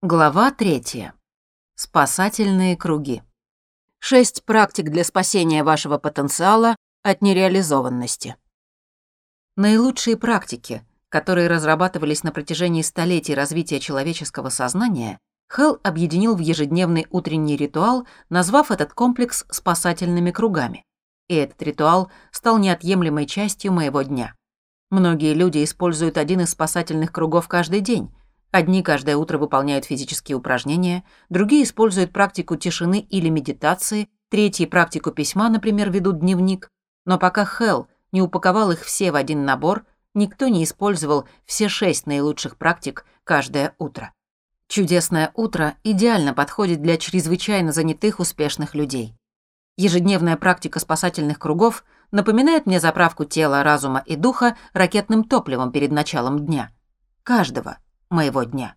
Глава третья. Спасательные круги. Шесть практик для спасения вашего потенциала от нереализованности. Наилучшие практики, которые разрабатывались на протяжении столетий развития человеческого сознания, Хелл объединил в ежедневный утренний ритуал, назвав этот комплекс спасательными кругами. И этот ритуал стал неотъемлемой частью моего дня. Многие люди используют один из спасательных кругов каждый день, Одни каждое утро выполняют физические упражнения, другие используют практику тишины или медитации, третьи практику письма, например, ведут дневник. Но пока Хелл не упаковал их все в один набор, никто не использовал все шесть наилучших практик каждое утро. Чудесное утро идеально подходит для чрезвычайно занятых успешных людей. Ежедневная практика спасательных кругов напоминает мне заправку тела, разума и духа ракетным топливом перед началом дня. Каждого – моего дня.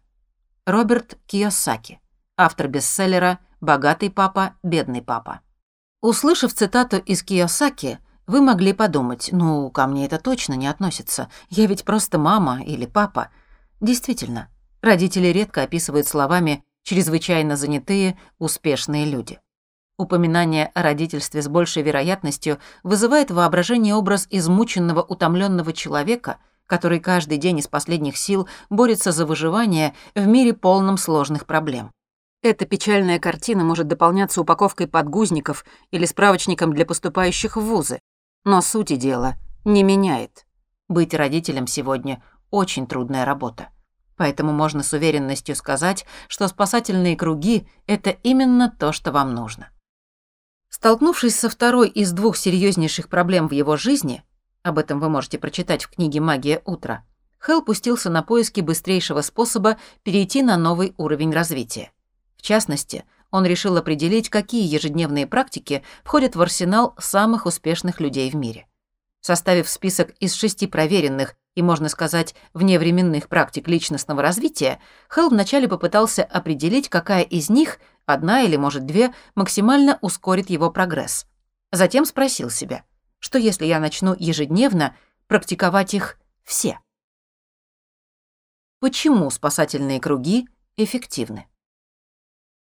Роберт Кiyosaki, автор бестселлера «Богатый папа, бедный папа». Услышав цитату из Кiyosaki, вы могли подумать, ну, ко мне это точно не относится, я ведь просто мама или папа. Действительно, родители редко описывают словами «чрезвычайно занятые, успешные люди». Упоминание о родительстве с большей вероятностью вызывает воображение образ измученного, утомленного человека – который каждый день из последних сил борется за выживание в мире полном сложных проблем. Эта печальная картина может дополняться упаковкой подгузников или справочником для поступающих в вузы. Но сути дела не меняет. Быть родителем сегодня – очень трудная работа. Поэтому можно с уверенностью сказать, что спасательные круги – это именно то, что вам нужно. Столкнувшись со второй из двух серьезнейших проблем в его жизни – об этом вы можете прочитать в книге «Магия утра», Хелл пустился на поиски быстрейшего способа перейти на новый уровень развития. В частности, он решил определить, какие ежедневные практики входят в арсенал самых успешных людей в мире. Составив список из шести проверенных и, можно сказать, вневременных практик личностного развития, Хелл вначале попытался определить, какая из них, одна или, может, две, максимально ускорит его прогресс. Затем спросил себя – что если я начну ежедневно практиковать их все? Почему спасательные круги эффективны?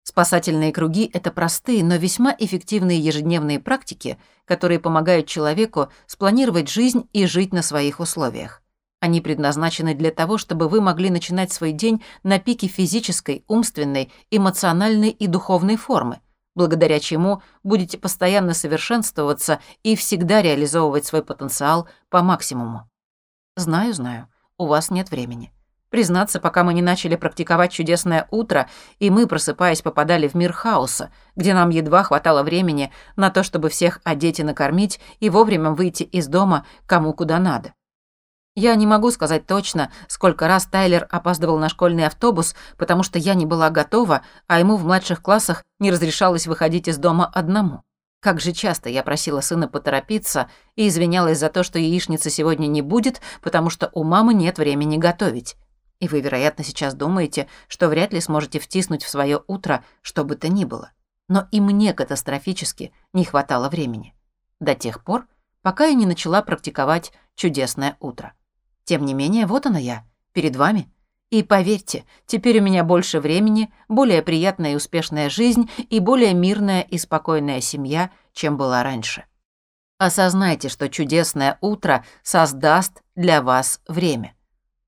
Спасательные круги — это простые, но весьма эффективные ежедневные практики, которые помогают человеку спланировать жизнь и жить на своих условиях. Они предназначены для того, чтобы вы могли начинать свой день на пике физической, умственной, эмоциональной и духовной формы, благодаря чему будете постоянно совершенствоваться и всегда реализовывать свой потенциал по максимуму. Знаю, знаю, у вас нет времени. Признаться, пока мы не начали практиковать чудесное утро, и мы, просыпаясь, попадали в мир хаоса, где нам едва хватало времени на то, чтобы всех одеть и накормить и вовремя выйти из дома кому куда надо. Я не могу сказать точно, сколько раз Тайлер опаздывал на школьный автобус, потому что я не была готова, а ему в младших классах не разрешалось выходить из дома одному. Как же часто я просила сына поторопиться и извинялась за то, что яичницы сегодня не будет, потому что у мамы нет времени готовить. И вы, вероятно, сейчас думаете, что вряд ли сможете втиснуть в свое утро что бы то ни было. Но и мне катастрофически не хватало времени. До тех пор, пока я не начала практиковать чудесное утро. Тем не менее, вот она я, перед вами. И поверьте, теперь у меня больше времени, более приятная и успешная жизнь и более мирная и спокойная семья, чем была раньше. Осознайте, что чудесное утро создаст для вас время.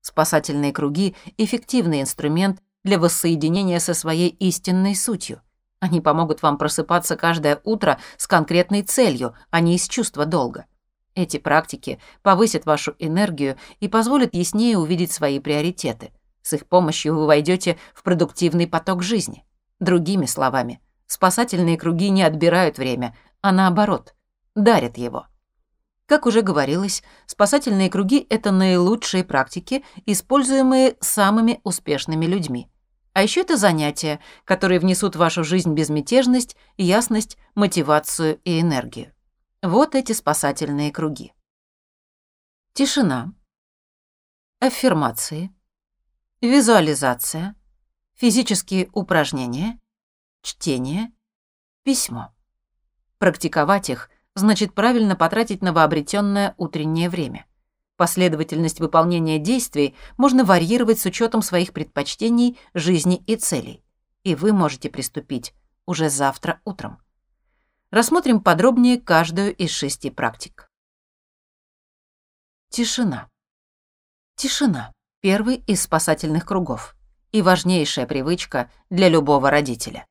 Спасательные круги – эффективный инструмент для воссоединения со своей истинной сутью. Они помогут вам просыпаться каждое утро с конкретной целью, а не из чувства долга. Эти практики повысят вашу энергию и позволят яснее увидеть свои приоритеты. С их помощью вы войдете в продуктивный поток жизни. Другими словами, спасательные круги не отбирают время, а наоборот, дарят его. Как уже говорилось, спасательные круги — это наилучшие практики, используемые самыми успешными людьми. А еще это занятия, которые внесут в вашу жизнь безмятежность, ясность, мотивацию и энергию. Вот эти спасательные круги. Тишина. Аффирмации. Визуализация. Физические упражнения. Чтение. Письмо. Практиковать их значит правильно потратить новообретенное утреннее время. Последовательность выполнения действий можно варьировать с учетом своих предпочтений, жизни и целей. И вы можете приступить уже завтра утром. Рассмотрим подробнее каждую из шести практик. Тишина. Тишина – первый из спасательных кругов и важнейшая привычка для любого родителя.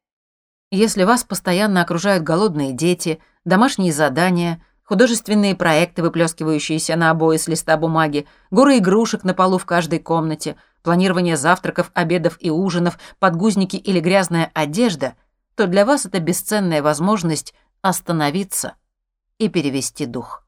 Если вас постоянно окружают голодные дети, домашние задания, художественные проекты, выплескивающиеся на обои с листа бумаги, горы игрушек на полу в каждой комнате, планирование завтраков, обедов и ужинов, подгузники или грязная одежда, то для вас это бесценная возможность остановиться и перевести дух.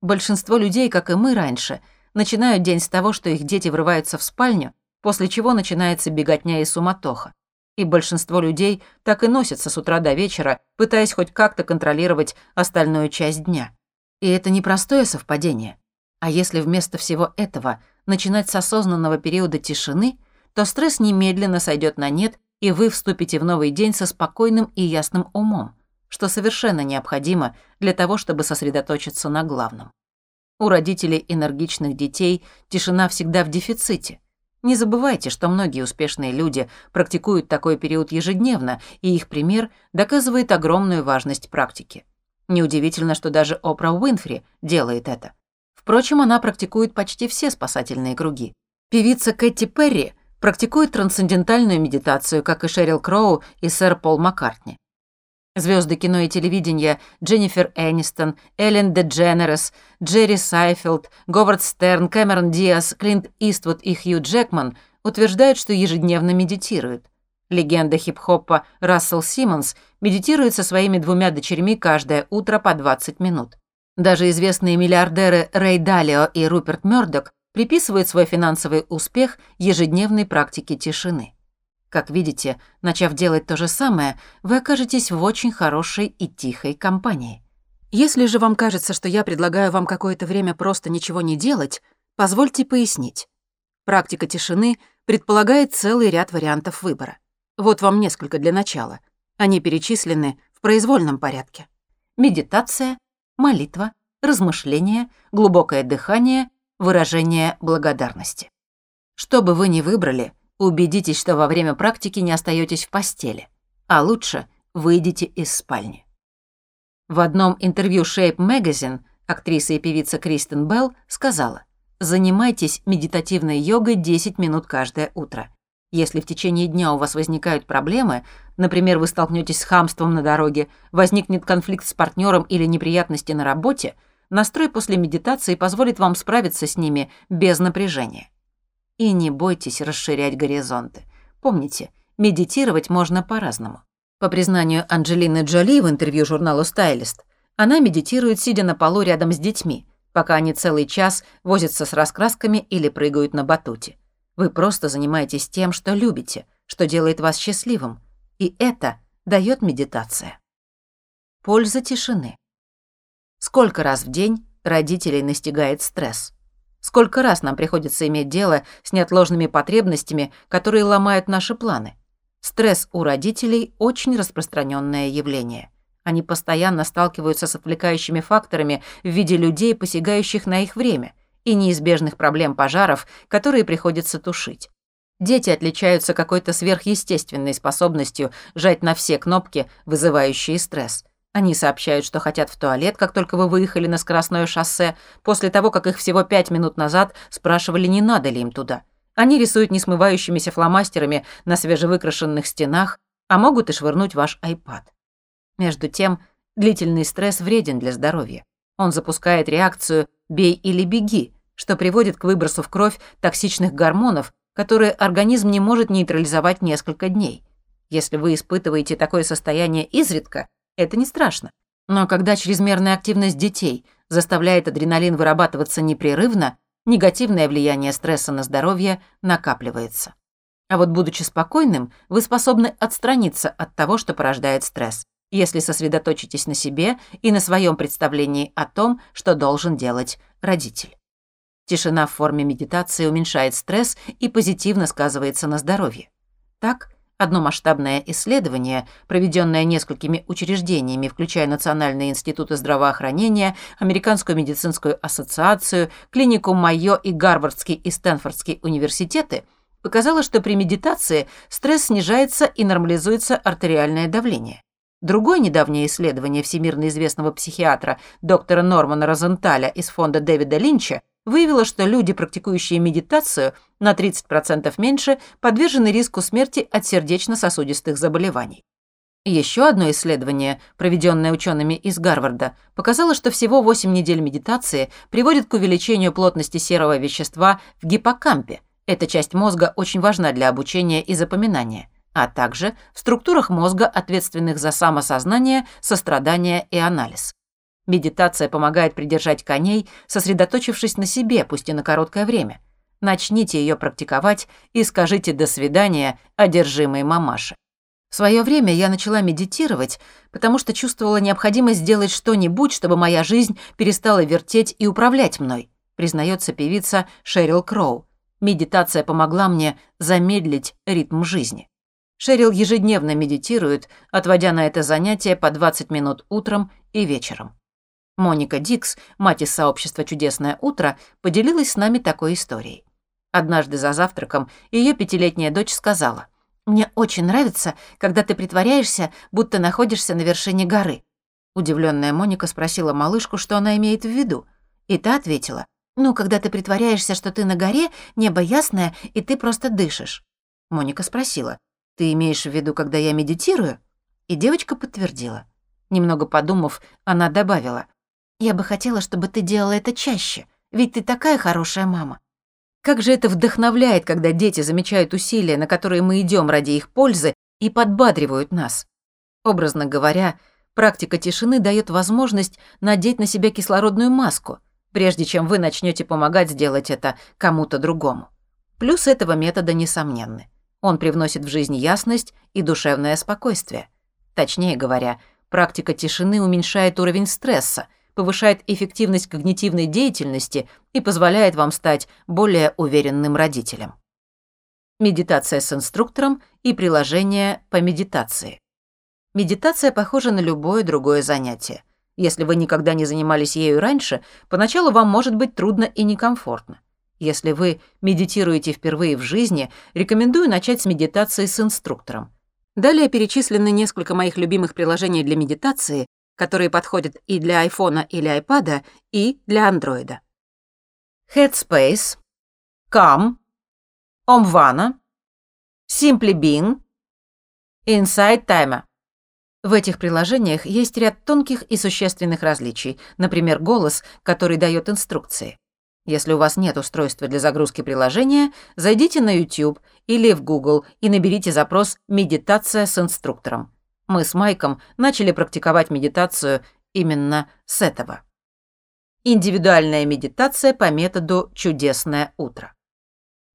Большинство людей, как и мы раньше, начинают день с того, что их дети врываются в спальню, после чего начинается беготня и суматоха. И большинство людей так и носятся с утра до вечера, пытаясь хоть как-то контролировать остальную часть дня. И это непростое совпадение. А если вместо всего этого начинать с осознанного периода тишины, то стресс немедленно сойдет на нет, и вы вступите в новый день со спокойным и ясным умом что совершенно необходимо для того, чтобы сосредоточиться на главном. У родителей энергичных детей тишина всегда в дефиците. Не забывайте, что многие успешные люди практикуют такой период ежедневно, и их пример доказывает огромную важность практики. Неудивительно, что даже Опра Уинфри делает это. Впрочем, она практикует почти все спасательные круги. Певица Кэти Перри практикует трансцендентальную медитацию, как и Шерил Кроу и сэр Пол Маккартни. Звезды кино и телевидения Дженнифер Энистон, Эллен Дедженерес, Джерри Сайфилд, Говард Стерн, Кэмерон Диас, Клинт Иствуд и Хью Джекман утверждают, что ежедневно медитируют. Легенда хип-хопа Рассел Симмонс медитирует со своими двумя дочерьми каждое утро по 20 минут. Даже известные миллиардеры Рэй Далио и Руперт Мёрдок приписывают свой финансовый успех ежедневной практике тишины. Как видите, начав делать то же самое, вы окажетесь в очень хорошей и тихой компании. Если же вам кажется, что я предлагаю вам какое-то время просто ничего не делать, позвольте пояснить. Практика тишины предполагает целый ряд вариантов выбора. Вот вам несколько для начала. Они перечислены в произвольном порядке. Медитация, молитва, размышление, глубокое дыхание, выражение благодарности. Что бы вы ни выбрали — Убедитесь, что во время практики не остаетесь в постели, а лучше выйдите из спальни. В одном интервью Shape Magazine актриса и певица Кристен Белл сказала, занимайтесь медитативной йогой 10 минут каждое утро. Если в течение дня у вас возникают проблемы, например, вы столкнетесь с хамством на дороге, возникнет конфликт с партнером или неприятности на работе, настрой после медитации позволит вам справиться с ними без напряжения. И не бойтесь расширять горизонты. Помните, медитировать можно по-разному. По признанию Анджелины Джоли в интервью журналу «Стайлист», она медитирует, сидя на полу рядом с детьми, пока они целый час возятся с раскрасками или прыгают на батуте. Вы просто занимаетесь тем, что любите, что делает вас счастливым. И это дает медитация. Польза тишины. Сколько раз в день родителей настигает стресс? Сколько раз нам приходится иметь дело с неотложными потребностями, которые ломают наши планы. Стресс у родителей – очень распространенное явление. Они постоянно сталкиваются с отвлекающими факторами в виде людей, посягающих на их время, и неизбежных проблем пожаров, которые приходится тушить. Дети отличаются какой-то сверхъестественной способностью жать на все кнопки, вызывающие стресс – они сообщают, что хотят в туалет, как только вы выехали на скоростное шоссе, после того, как их всего пять минут назад спрашивали, не надо ли им туда. Они рисуют несмывающимися фломастерами на свежевыкрашенных стенах, а могут и швырнуть ваш iPad. Между тем, длительный стресс вреден для здоровья. Он запускает реакцию «бей или беги», что приводит к выбросу в кровь токсичных гормонов, которые организм не может нейтрализовать несколько дней. Если вы испытываете такое состояние изредка, это не страшно. Но когда чрезмерная активность детей заставляет адреналин вырабатываться непрерывно, негативное влияние стресса на здоровье накапливается. А вот будучи спокойным, вы способны отстраниться от того, что порождает стресс, если сосредоточитесь на себе и на своем представлении о том, что должен делать родитель. Тишина в форме медитации уменьшает стресс и позитивно сказывается на здоровье. Так, Одно масштабное исследование, проведенное несколькими учреждениями, включая Национальные институты здравоохранения, Американскую медицинскую ассоциацию, клинику Майо и Гарвардский и Стэнфордский университеты, показало, что при медитации стресс снижается и нормализуется артериальное давление. Другое недавнее исследование всемирно известного психиатра доктора Нормана Розенталя из фонда Дэвида Линча выявила, что люди, практикующие медитацию, на 30% меньше подвержены риску смерти от сердечно-сосудистых заболеваний. Еще одно исследование, проведенное учеными из Гарварда, показало, что всего 8 недель медитации приводит к увеличению плотности серого вещества в гиппокампе. Эта часть мозга очень важна для обучения и запоминания, а также в структурах мозга, ответственных за самосознание, сострадание и анализ. Медитация помогает придержать коней, сосредоточившись на себе, пусть и на короткое время. Начните ее практиковать и скажите «до свидания» одержимой мамаше. В свое время я начала медитировать, потому что чувствовала необходимость сделать что-нибудь, чтобы моя жизнь перестала вертеть и управлять мной, признается певица Шерил Кроу. Медитация помогла мне замедлить ритм жизни. Шерил ежедневно медитирует, отводя на это занятие по 20 минут утром и вечером. Моника Дикс, мать из сообщества «Чудесное утро», поделилась с нами такой историей. Однажды за завтраком ее пятилетняя дочь сказала, «Мне очень нравится, когда ты притворяешься, будто находишься на вершине горы». Удивленная Моника спросила малышку, что она имеет в виду. И та ответила, «Ну, когда ты притворяешься, что ты на горе, небо ясное, и ты просто дышишь». Моника спросила, «Ты имеешь в виду, когда я медитирую?» И девочка подтвердила. Немного подумав, она добавила, я бы хотела, чтобы ты делала это чаще, ведь ты такая хорошая мама. Как же это вдохновляет, когда дети замечают усилия, на которые мы идем ради их пользы, и подбадривают нас. Образно говоря, практика тишины дает возможность надеть на себя кислородную маску, прежде чем вы начнете помогать сделать это кому-то другому. Плюс этого метода несомненны. Он привносит в жизнь ясность и душевное спокойствие. Точнее говоря, практика тишины уменьшает уровень стресса – повышает эффективность когнитивной деятельности и позволяет вам стать более уверенным родителем. Медитация с инструктором и приложение по медитации. Медитация похожа на любое другое занятие. Если вы никогда не занимались ею раньше, поначалу вам может быть трудно и некомфортно. Если вы медитируете впервые в жизни, рекомендую начать с медитации с инструктором. Далее перечислены несколько моих любимых приложений для медитации, которые подходят и для айфона или айпада, и для андроида. Headspace, Calm, Omvana, Simply Being, Inside Timer. В этих приложениях есть ряд тонких и существенных различий, например, голос, который дает инструкции. Если у вас нет устройства для загрузки приложения, зайдите на YouTube или в Google и наберите запрос «Медитация с инструктором». Мы с Майком начали практиковать медитацию именно с этого. Индивидуальная медитация по методу «Чудесное утро».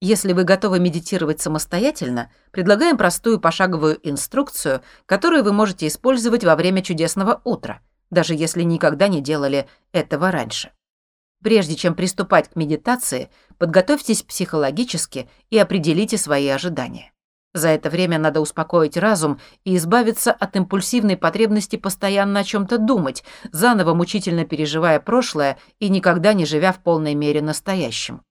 Если вы готовы медитировать самостоятельно, предлагаем простую пошаговую инструкцию, которую вы можете использовать во время чудесного утра, даже если никогда не делали этого раньше. Прежде чем приступать к медитации, подготовьтесь психологически и определите свои ожидания. За это время надо успокоить разум и избавиться от импульсивной потребности постоянно о чем то думать, заново мучительно переживая прошлое и никогда не живя в полной мере настоящим.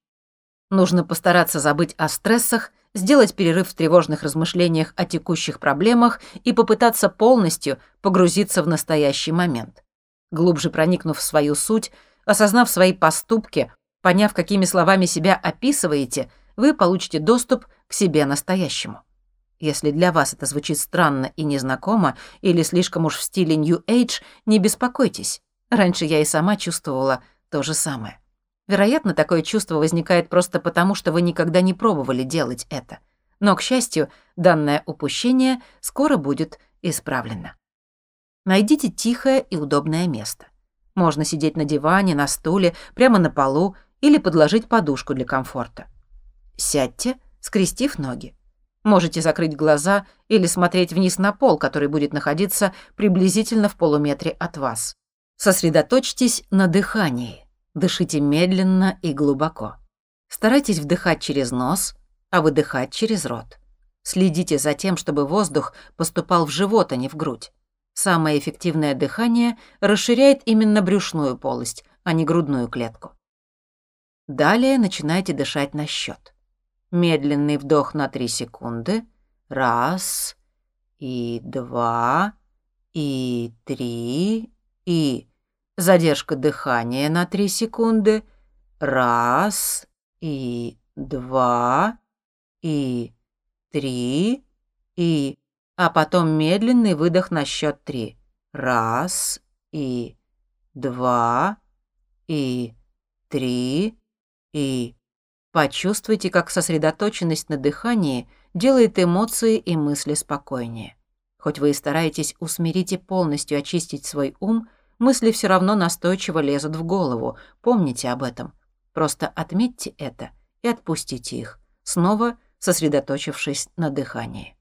Нужно постараться забыть о стрессах, сделать перерыв в тревожных размышлениях о текущих проблемах и попытаться полностью погрузиться в настоящий момент. Глубже проникнув в свою суть, осознав свои поступки, поняв, какими словами себя описываете, вы получите доступ к себе настоящему. Если для вас это звучит странно и незнакомо, или слишком уж в стиле New Age, не беспокойтесь. Раньше я и сама чувствовала то же самое. Вероятно, такое чувство возникает просто потому, что вы никогда не пробовали делать это. Но, к счастью, данное упущение скоро будет исправлено. Найдите тихое и удобное место. Можно сидеть на диване, на стуле, прямо на полу или подложить подушку для комфорта. Сядьте, скрестив ноги. Можете закрыть глаза или смотреть вниз на пол, который будет находиться приблизительно в полуметре от вас. Сосредоточьтесь на дыхании. Дышите медленно и глубоко. Старайтесь вдыхать через нос, а выдыхать через рот. Следите за тем, чтобы воздух поступал в живот, а не в грудь. Самое эффективное дыхание расширяет именно брюшную полость, а не грудную клетку. Далее начинайте дышать на счет. Медленный вдох на 3 секунды. Раз, и два, и три, и... Задержка дыхания на 3 секунды. Раз, и два, и три, и... А потом медленный выдох на счет три. Раз, и два, и три, и... Почувствуйте, как сосредоточенность на дыхании делает эмоции и мысли спокойнее. Хоть вы и стараетесь усмирить и полностью очистить свой ум, мысли все равно настойчиво лезут в голову. Помните об этом. Просто отметьте это и отпустите их, снова сосредоточившись на дыхании.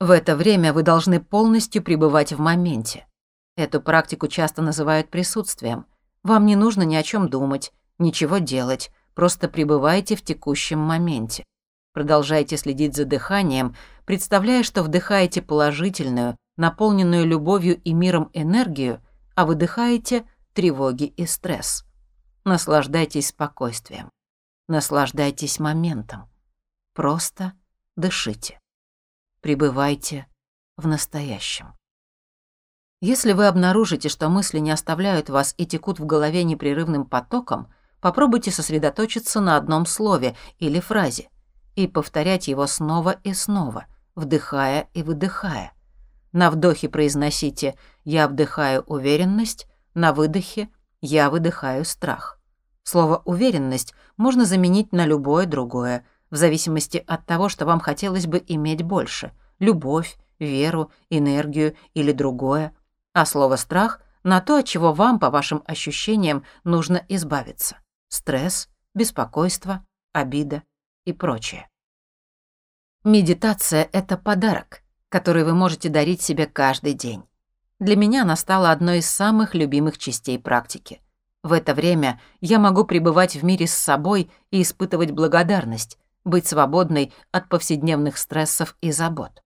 В это время вы должны полностью пребывать в моменте. Эту практику часто называют присутствием. Вам не нужно ни о чем думать, ничего делать, просто пребывайте в текущем моменте. Продолжайте следить за дыханием, представляя, что вдыхаете положительную, наполненную любовью и миром энергию, а выдыхаете тревоги и стресс. Наслаждайтесь спокойствием. Наслаждайтесь моментом. Просто дышите. Пребывайте в настоящем. Если вы обнаружите, что мысли не оставляют вас и текут в голове непрерывным потоком, попробуйте сосредоточиться на одном слове или фразе и повторять его снова и снова, вдыхая и выдыхая. На вдохе произносите «я вдыхаю уверенность», на выдохе «я выдыхаю страх». Слово «уверенность» можно заменить на любое другое, в зависимости от того, что вам хотелось бы иметь больше – любовь, веру, энергию или другое, а слово «страх» — на то, от чего вам, по вашим ощущениям, нужно избавиться. Стресс, беспокойство, обида и прочее. Медитация — это подарок, который вы можете дарить себе каждый день. Для меня она стала одной из самых любимых частей практики. В это время я могу пребывать в мире с собой и испытывать благодарность, быть свободной от повседневных стрессов и забот.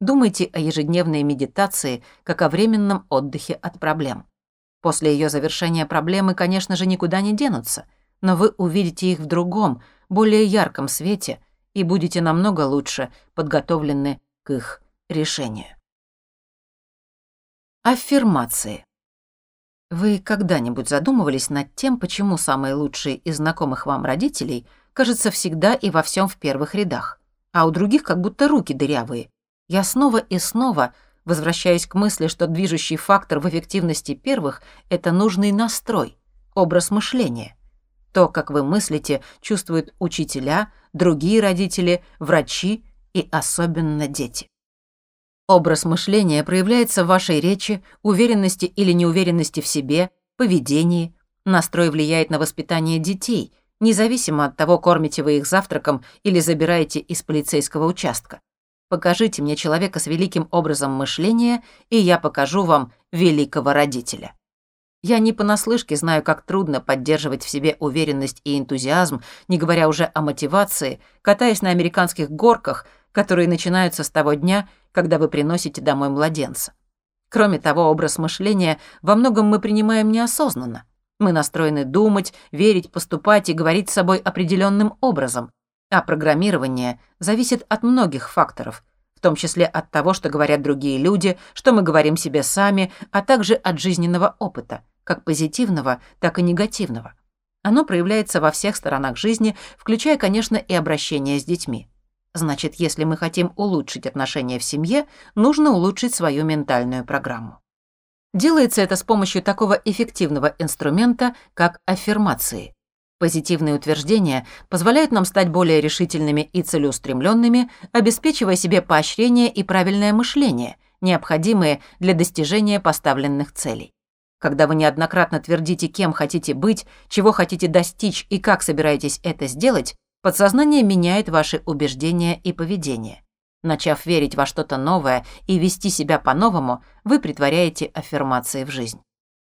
Думайте о ежедневной медитации как о временном отдыхе от проблем. После ее завершения проблемы, конечно же, никуда не денутся, но вы увидите их в другом, более ярком свете и будете намного лучше подготовлены к их решению. Аффирмации. Вы когда-нибудь задумывались над тем, почему самые лучшие из знакомых вам родителей – кажется, всегда и во всем в первых рядах, а у других как будто руки дырявые. Я снова и снова возвращаюсь к мысли, что движущий фактор в эффективности первых — это нужный настрой, образ мышления. То, как вы мыслите, чувствуют учителя, другие родители, врачи и особенно дети. Образ мышления проявляется в вашей речи, уверенности или неуверенности в себе, поведении. Настрой влияет на воспитание детей — независимо от того, кормите вы их завтраком или забираете из полицейского участка. Покажите мне человека с великим образом мышления, и я покажу вам великого родителя. Я не понаслышке знаю, как трудно поддерживать в себе уверенность и энтузиазм, не говоря уже о мотивации, катаясь на американских горках, которые начинаются с того дня, когда вы приносите домой младенца. Кроме того, образ мышления во многом мы принимаем неосознанно. Мы настроены думать, верить, поступать и говорить с собой определенным образом. А программирование зависит от многих факторов, в том числе от того, что говорят другие люди, что мы говорим себе сами, а также от жизненного опыта, как позитивного, так и негативного. Оно проявляется во всех сторонах жизни, включая, конечно, и обращение с детьми. Значит, если мы хотим улучшить отношения в семье, нужно улучшить свою ментальную программу. Делается это с помощью такого эффективного инструмента, как аффирмации. Позитивные утверждения позволяют нам стать более решительными и целеустремленными, обеспечивая себе поощрение и правильное мышление, необходимые для достижения поставленных целей. Когда вы неоднократно твердите, кем хотите быть, чего хотите достичь и как собираетесь это сделать, подсознание меняет ваши убеждения и поведение. Начав верить во что-то новое и вести себя по-новому, вы притворяете аффирмации в жизнь.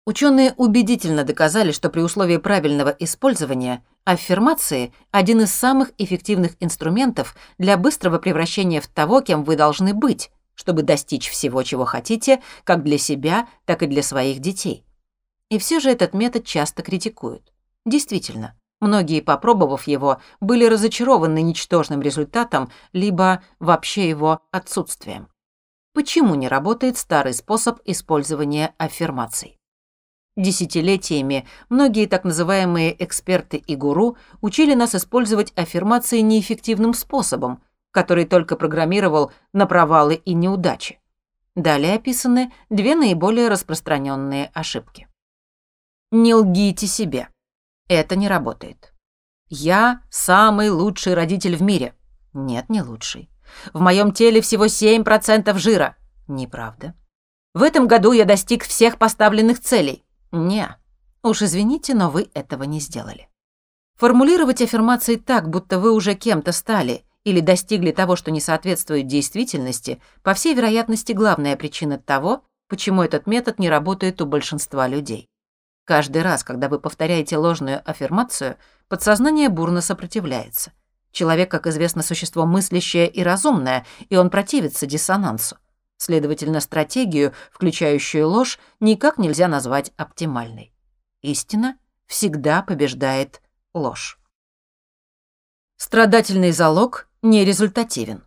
Ученые убедительно доказали, что при условии правильного использования Аффирмации – один из самых эффективных инструментов для быстрого превращения в того, кем вы должны быть, чтобы достичь всего, чего хотите, как для себя, так и для своих детей. И все же этот метод часто критикуют. Действительно, многие, попробовав его, были разочарованы ничтожным результатом, либо вообще его отсутствием. Почему не работает старый способ использования аффирмаций? Десятилетиями многие так называемые эксперты и гуру учили нас использовать аффирмации неэффективным способом, который только программировал на провалы и неудачи. Далее описаны две наиболее распространенные ошибки. Не лгите себе. Это не работает. Я самый лучший родитель в мире. Нет, не лучший. В моем теле всего 7% жира. Неправда. В этом году я достиг всех поставленных целей. Не. Уж извините, но вы этого не сделали. Формулировать аффирмации так, будто вы уже кем-то стали или достигли того, что не соответствует действительности, по всей вероятности, главная причина того, почему этот метод не работает у большинства людей. Каждый раз, когда вы повторяете ложную аффирмацию, подсознание бурно сопротивляется. Человек, как известно, существо мыслящее и разумное, и он противится диссонансу. Следовательно, стратегию, включающую ложь, никак нельзя назвать оптимальной. Истина всегда побеждает ложь. Страдательный залог нерезультативен.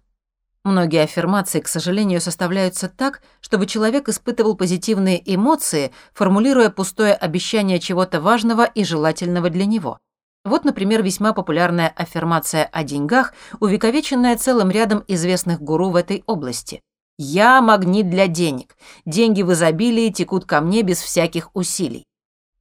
Многие аффирмации, к сожалению, составляются так, чтобы человек испытывал позитивные эмоции, формулируя пустое обещание чего-то важного и желательного для него. Вот, например, весьма популярная аффирмация о деньгах, увековеченная целым рядом известных гуру в этой области. «Я магнит для денег. Деньги в изобилии текут ко мне без всяких усилий».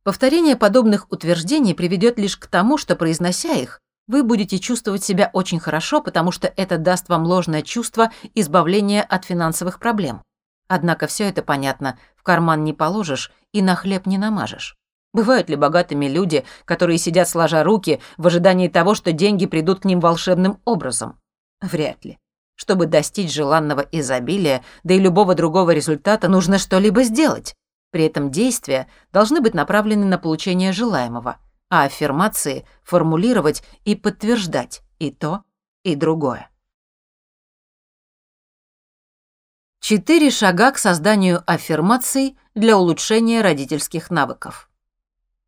Повторение подобных утверждений приведет лишь к тому, что, произнося их, вы будете чувствовать себя очень хорошо, потому что это даст вам ложное чувство избавления от финансовых проблем. Однако все это понятно, в карман не положишь и на хлеб не намажешь. Бывают ли богатыми люди, которые сидят сложа руки в ожидании того, что деньги придут к ним волшебным образом? Вряд ли. Чтобы достичь желанного изобилия, да и любого другого результата, нужно что-либо сделать. При этом действия должны быть направлены на получение желаемого, а аффирмации формулировать и подтверждать и то, и другое. Четыре шага к созданию аффирмаций для улучшения родительских навыков.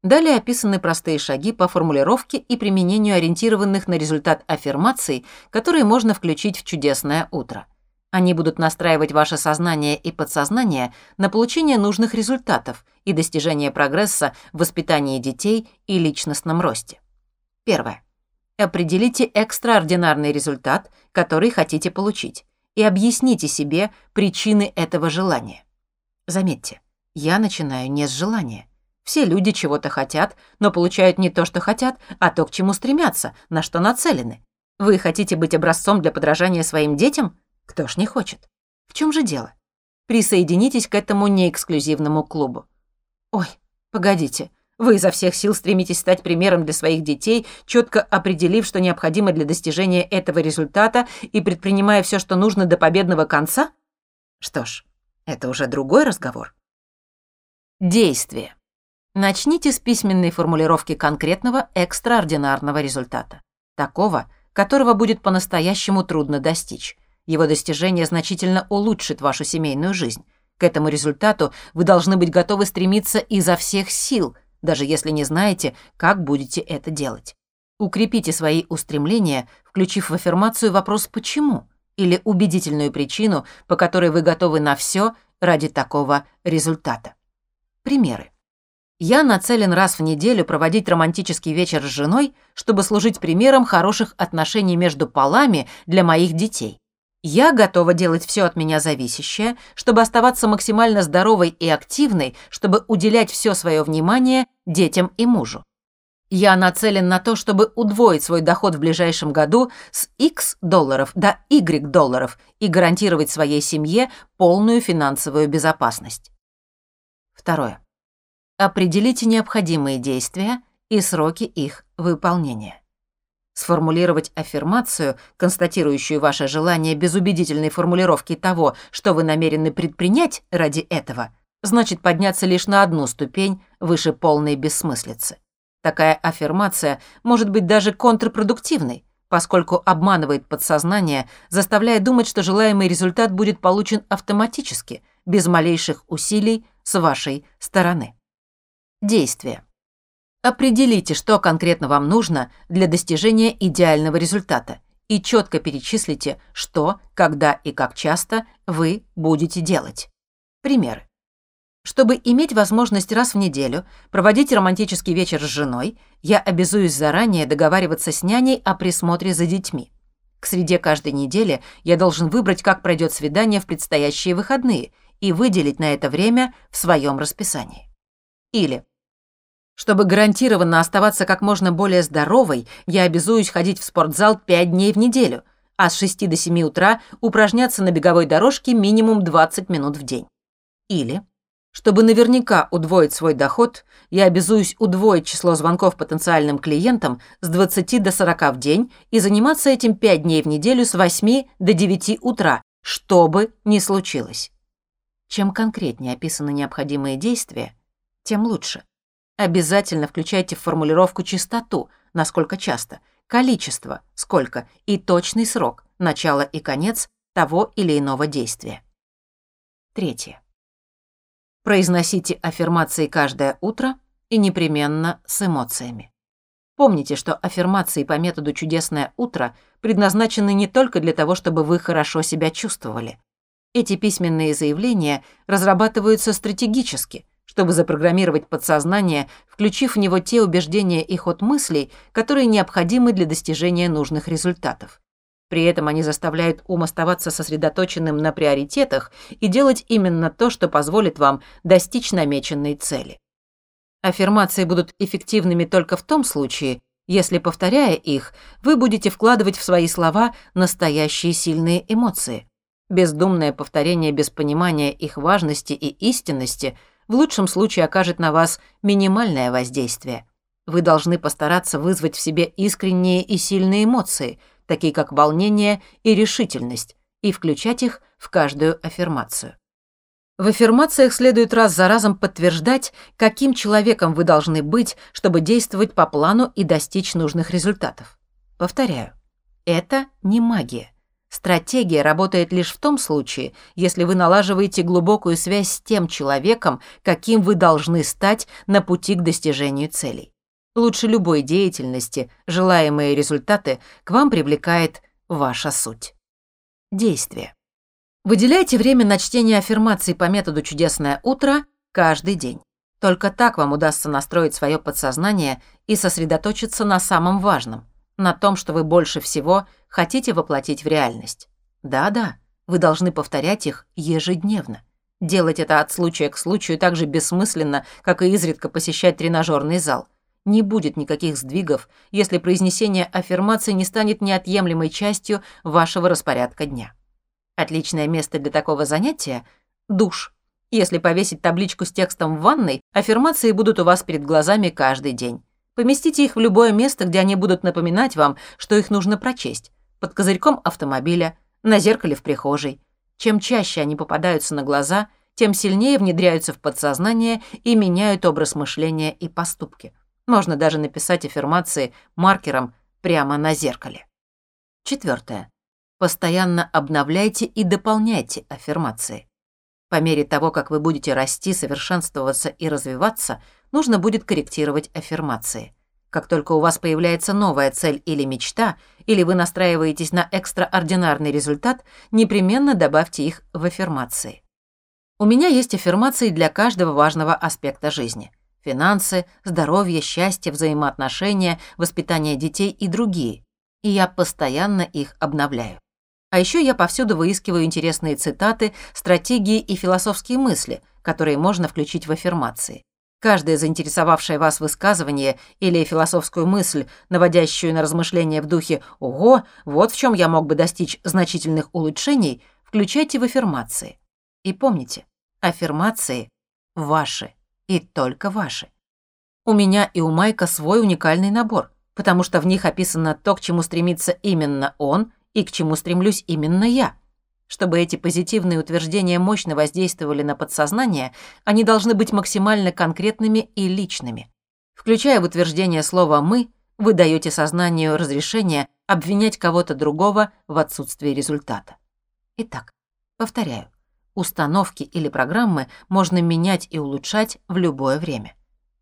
Далее описаны простые шаги по формулировке и применению ориентированных на результат аффирмаций, которые можно включить в чудесное утро. Они будут настраивать ваше сознание и подсознание на получение нужных результатов и достижение прогресса в воспитании детей и личностном росте. Первое. Определите экстраординарный результат, который хотите получить, и объясните себе причины этого желания. Заметьте, я начинаю не с желания. Все люди чего-то хотят, но получают не то, что хотят, а то, к чему стремятся, на что нацелены. Вы хотите быть образцом для подражания своим детям? Кто ж не хочет? В чем же дело? Присоединитесь к этому неэксклюзивному клубу. Ой, погодите. Вы изо всех сил стремитесь стать примером для своих детей, четко определив, что необходимо для достижения этого результата и предпринимая все, что нужно до победного конца? Что ж, это уже другой разговор. Действие. Начните с письменной формулировки конкретного экстраординарного результата. Такого, которого будет по-настоящему трудно достичь. Его достижение значительно улучшит вашу семейную жизнь. К этому результату вы должны быть готовы стремиться изо всех сил, даже если не знаете, как будете это делать. Укрепите свои устремления, включив в аффирмацию вопрос «почему?» или убедительную причину, по которой вы готовы на все ради такого результата. Примеры. Я нацелен раз в неделю проводить романтический вечер с женой, чтобы служить примером хороших отношений между полами для моих детей. Я готова делать все от меня зависящее, чтобы оставаться максимально здоровой и активной, чтобы уделять все свое внимание детям и мужу. Я нацелен на то, чтобы удвоить свой доход в ближайшем году с X долларов до Y долларов и гарантировать своей семье полную финансовую безопасность. Второе. Определите необходимые действия и сроки их выполнения. Сформулировать аффирмацию, констатирующую ваше желание без убедительной формулировки того, что вы намерены предпринять ради этого, значит подняться лишь на одну ступень выше полной бессмыслицы. Такая аффирмация может быть даже контрпродуктивной, поскольку обманывает подсознание, заставляя думать, что желаемый результат будет получен автоматически, без малейших усилий с вашей стороны. Действие. Определите, что конкретно вам нужно для достижения идеального результата и четко перечислите, что, когда и как часто вы будете делать. Примеры. Чтобы иметь возможность раз в неделю проводить романтический вечер с женой, я обязуюсь заранее договариваться с няней о присмотре за детьми. К среде каждой недели я должен выбрать, как пройдет свидание в предстоящие выходные и выделить на это время в своем расписании. Или чтобы гарантированно оставаться как можно более здоровой, я обязуюсь ходить в спортзал 5 дней в неделю, а с 6 до 7 утра упражняться на беговой дорожке минимум 20 минут в день. Или чтобы наверняка удвоить свой доход, я обязуюсь удвоить число звонков потенциальным клиентам с 20 до 40 в день и заниматься этим 5 дней в неделю с 8 до 9 утра, что бы ни случилось. Чем конкретнее описаны необходимые действия, тем лучше. Обязательно включайте в формулировку частоту, насколько часто, количество, сколько, и точный срок, начало и конец того или иного действия. Третье. Произносите аффирмации каждое утро и непременно с эмоциями. Помните, что аффирмации по методу «Чудесное утро» предназначены не только для того, чтобы вы хорошо себя чувствовали. Эти письменные заявления разрабатываются стратегически, чтобы запрограммировать подсознание, включив в него те убеждения и ход мыслей, которые необходимы для достижения нужных результатов. При этом они заставляют ум оставаться сосредоточенным на приоритетах и делать именно то, что позволит вам достичь намеченной цели. Аффирмации будут эффективными только в том случае, если, повторяя их, вы будете вкладывать в свои слова настоящие сильные эмоции. Бездумное повторение без понимания их важности и истинности в лучшем случае окажет на вас минимальное воздействие. Вы должны постараться вызвать в себе искренние и сильные эмоции – такие как волнение и решительность, и включать их в каждую аффирмацию. В аффирмациях следует раз за разом подтверждать, каким человеком вы должны быть, чтобы действовать по плану и достичь нужных результатов. Повторяю, это не магия. Стратегия работает лишь в том случае, если вы налаживаете глубокую связь с тем человеком, каким вы должны стать на пути к достижению целей. Лучше любой деятельности желаемые результаты к вам привлекает ваша суть. Действие. Выделяйте время на чтение аффирмаций по методу «Чудесное утро» каждый день. Только так вам удастся настроить свое подсознание и сосредоточиться на самом важном, на том, что вы больше всего хотите воплотить в реальность. Да-да, вы должны повторять их ежедневно. Делать это от случая к случаю так же бессмысленно, как и изредка посещать тренажерный зал – не будет никаких сдвигов, если произнесение аффирмации не станет неотъемлемой частью вашего распорядка дня. Отличное место для такого занятия – душ. Если повесить табличку с текстом в ванной, аффирмации будут у вас перед глазами каждый день. Поместите их в любое место, где они будут напоминать вам, что их нужно прочесть. Под козырьком автомобиля, на зеркале в прихожей. Чем чаще они попадаются на глаза, тем сильнее внедряются в подсознание и меняют образ мышления и поступки. Можно даже написать аффирмации маркером прямо на зеркале. Четвертое. Постоянно обновляйте и дополняйте аффирмации. По мере того, как вы будете расти, совершенствоваться и развиваться, нужно будет корректировать аффирмации. Как только у вас появляется новая цель или мечта, или вы настраиваетесь на экстраординарный результат, непременно добавьте их в аффирмации. У меня есть аффирмации для каждого важного аспекта жизни – финансы, здоровье, счастье, взаимоотношения, воспитание детей и другие. И я постоянно их обновляю. А еще я повсюду выискиваю интересные цитаты, стратегии и философские мысли, которые можно включить в аффирмации. Каждое заинтересовавшее вас высказывание или философскую мысль, наводящую на размышления в духе «Ого, вот в чем я мог бы достичь значительных улучшений», включайте в аффирмации. И помните, аффирмации ваши и только ваши. У меня и у Майка свой уникальный набор, потому что в них описано то, к чему стремится именно он и к чему стремлюсь именно я. Чтобы эти позитивные утверждения мощно воздействовали на подсознание, они должны быть максимально конкретными и личными. Включая в утверждение слова «мы», вы даете сознанию разрешение обвинять кого-то другого в отсутствии результата. Итак, повторяю, установки или программы можно менять и улучшать в любое время.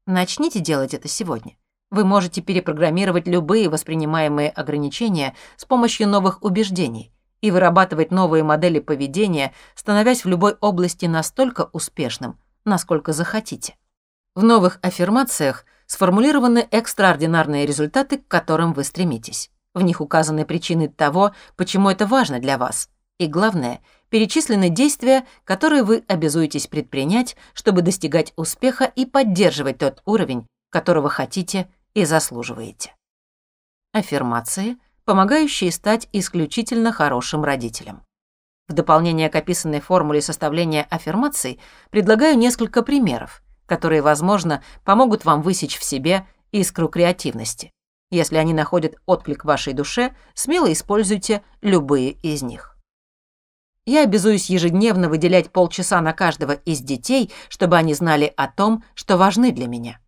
Начните делать это сегодня. Вы можете перепрограммировать любые воспринимаемые ограничения с помощью новых убеждений и вырабатывать новые модели поведения, становясь в любой области настолько успешным, насколько захотите. В новых аффирмациях сформулированы экстраординарные результаты, к которым вы стремитесь. В них указаны причины того, почему это важно для вас. И главное, перечислены действия, которые вы обязуетесь предпринять, чтобы достигать успеха и поддерживать тот уровень, которого хотите и заслуживаете. Аффирмации, помогающие стать исключительно хорошим родителем. В дополнение к описанной формуле составления аффирмаций предлагаю несколько примеров, которые, возможно, помогут вам высечь в себе искру креативности. Если они находят отклик в вашей душе, смело используйте любые из них. Я обязуюсь ежедневно выделять полчаса на каждого из детей, чтобы они знали о том, что важны для меня.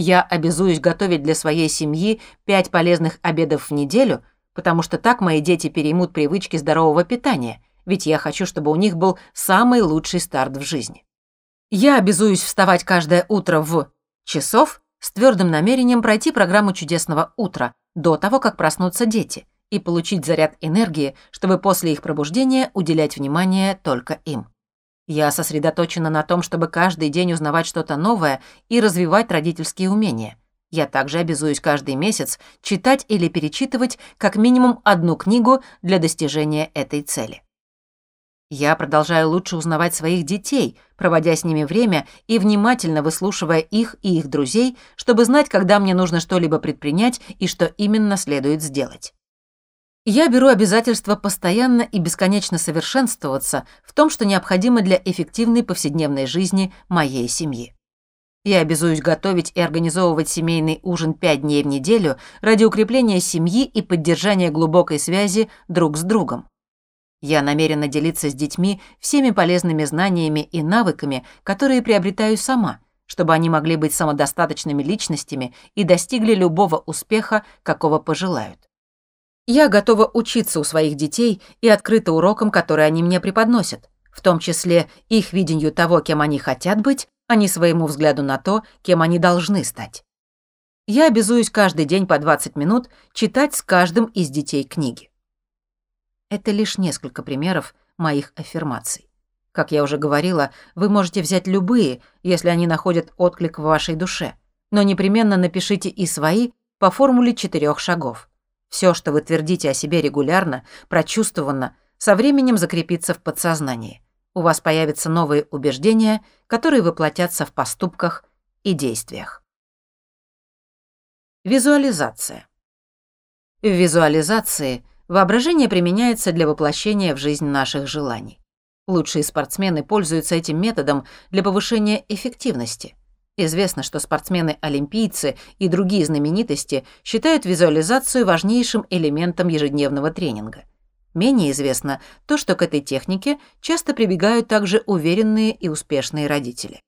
Я обязуюсь готовить для своей семьи пять полезных обедов в неделю, потому что так мои дети переймут привычки здорового питания, ведь я хочу, чтобы у них был самый лучший старт в жизни. Я обязуюсь вставать каждое утро в часов с твердым намерением пройти программу чудесного утра до того, как проснутся дети, и получить заряд энергии, чтобы после их пробуждения уделять внимание только им. Я сосредоточена на том, чтобы каждый день узнавать что-то новое и развивать родительские умения. Я также обязуюсь каждый месяц читать или перечитывать как минимум одну книгу для достижения этой цели. Я продолжаю лучше узнавать своих детей, проводя с ними время и внимательно выслушивая их и их друзей, чтобы знать, когда мне нужно что-либо предпринять и что именно следует сделать. Я беру обязательство постоянно и бесконечно совершенствоваться в том, что необходимо для эффективной повседневной жизни моей семьи. Я обязуюсь готовить и организовывать семейный ужин пять дней в неделю ради укрепления семьи и поддержания глубокой связи друг с другом. Я намерена делиться с детьми всеми полезными знаниями и навыками, которые приобретаю сама, чтобы они могли быть самодостаточными личностями и достигли любого успеха, какого пожелают. Я готова учиться у своих детей и открыта урокам, которые они мне преподносят, в том числе их видению того, кем они хотят быть, а не своему взгляду на то, кем они должны стать. Я обязуюсь каждый день по 20 минут читать с каждым из детей книги. Это лишь несколько примеров моих аффирмаций. Как я уже говорила, вы можете взять любые, если они находят отклик в вашей душе, но непременно напишите и свои по формуле четырех шагов. Все, что вы твердите о себе регулярно, прочувствованно, со временем закрепится в подсознании. У вас появятся новые убеждения, которые воплотятся в поступках и действиях. Визуализация. В визуализации – Воображение применяется для воплощения в жизнь наших желаний. Лучшие спортсмены пользуются этим методом для повышения эффективности. Известно, что спортсмены-олимпийцы и другие знаменитости считают визуализацию важнейшим элементом ежедневного тренинга. Менее известно то, что к этой технике часто прибегают также уверенные и успешные родители.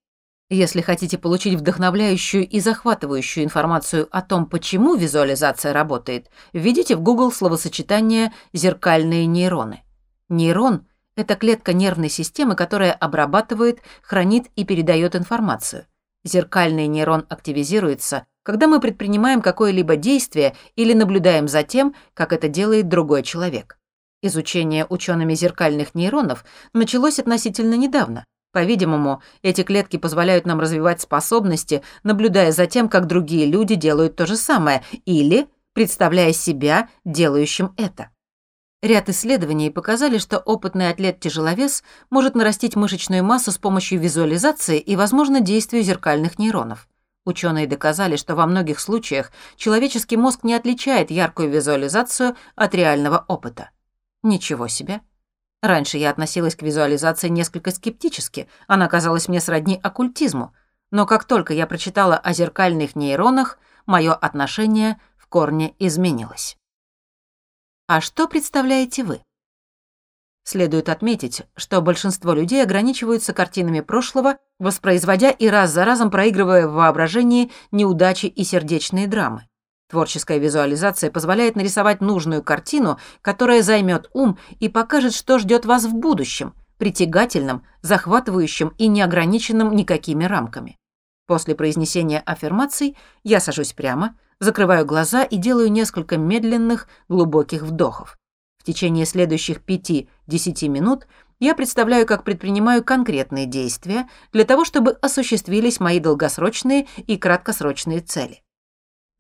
Если хотите получить вдохновляющую и захватывающую информацию о том, почему визуализация работает, введите в Google словосочетание «зеркальные нейроны». Нейрон — это клетка нервной системы, которая обрабатывает, хранит и передает информацию. Зеркальный нейрон активизируется, когда мы предпринимаем какое-либо действие или наблюдаем за тем, как это делает другой человек. Изучение учеными зеркальных нейронов началось относительно недавно, по-видимому, эти клетки позволяют нам развивать способности, наблюдая за тем, как другие люди делают то же самое, или представляя себя делающим это. Ряд исследований показали, что опытный атлет-тяжеловес может нарастить мышечную массу с помощью визуализации и, возможно, действия зеркальных нейронов. Ученые доказали, что во многих случаях человеческий мозг не отличает яркую визуализацию от реального опыта. Ничего себе. Раньше я относилась к визуализации несколько скептически, она казалась мне сродни оккультизму, но как только я прочитала о зеркальных нейронах, мое отношение в корне изменилось. А что представляете вы? Следует отметить, что большинство людей ограничиваются картинами прошлого, воспроизводя и раз за разом проигрывая в воображении неудачи и сердечные драмы. Творческая визуализация позволяет нарисовать нужную картину, которая займет ум и покажет, что ждет вас в будущем, притягательным, захватывающим и неограниченным никакими рамками. После произнесения аффирмаций я сажусь прямо, закрываю глаза и делаю несколько медленных, глубоких вдохов. В течение следующих 5-10 минут я представляю, как предпринимаю конкретные действия для того, чтобы осуществились мои долгосрочные и краткосрочные цели.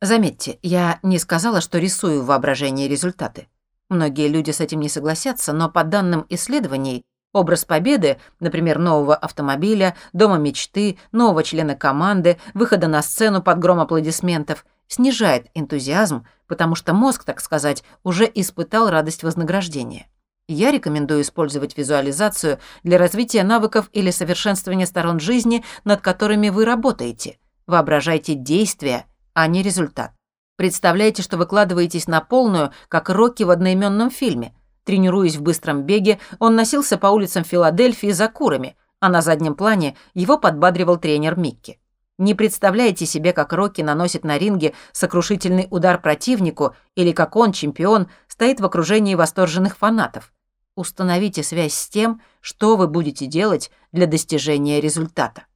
Заметьте, я не сказала, что рисую в воображении результаты. Многие люди с этим не согласятся, но по данным исследований, образ победы, например, нового автомобиля, дома мечты, нового члена команды, выхода на сцену под гром аплодисментов, снижает энтузиазм, потому что мозг, так сказать, уже испытал радость вознаграждения. Я рекомендую использовать визуализацию для развития навыков или совершенствования сторон жизни, над которыми вы работаете. Воображайте действия, а не результат. Представляете, что выкладываетесь на полную, как Рокки в одноименном фильме. Тренируясь в быстром беге, он носился по улицам Филадельфии за курами, а на заднем плане его подбадривал тренер Микки. Не представляете себе, как Рокки наносит на ринге сокрушительный удар противнику или как он, чемпион, стоит в окружении восторженных фанатов. Установите связь с тем, что вы будете делать для достижения результата.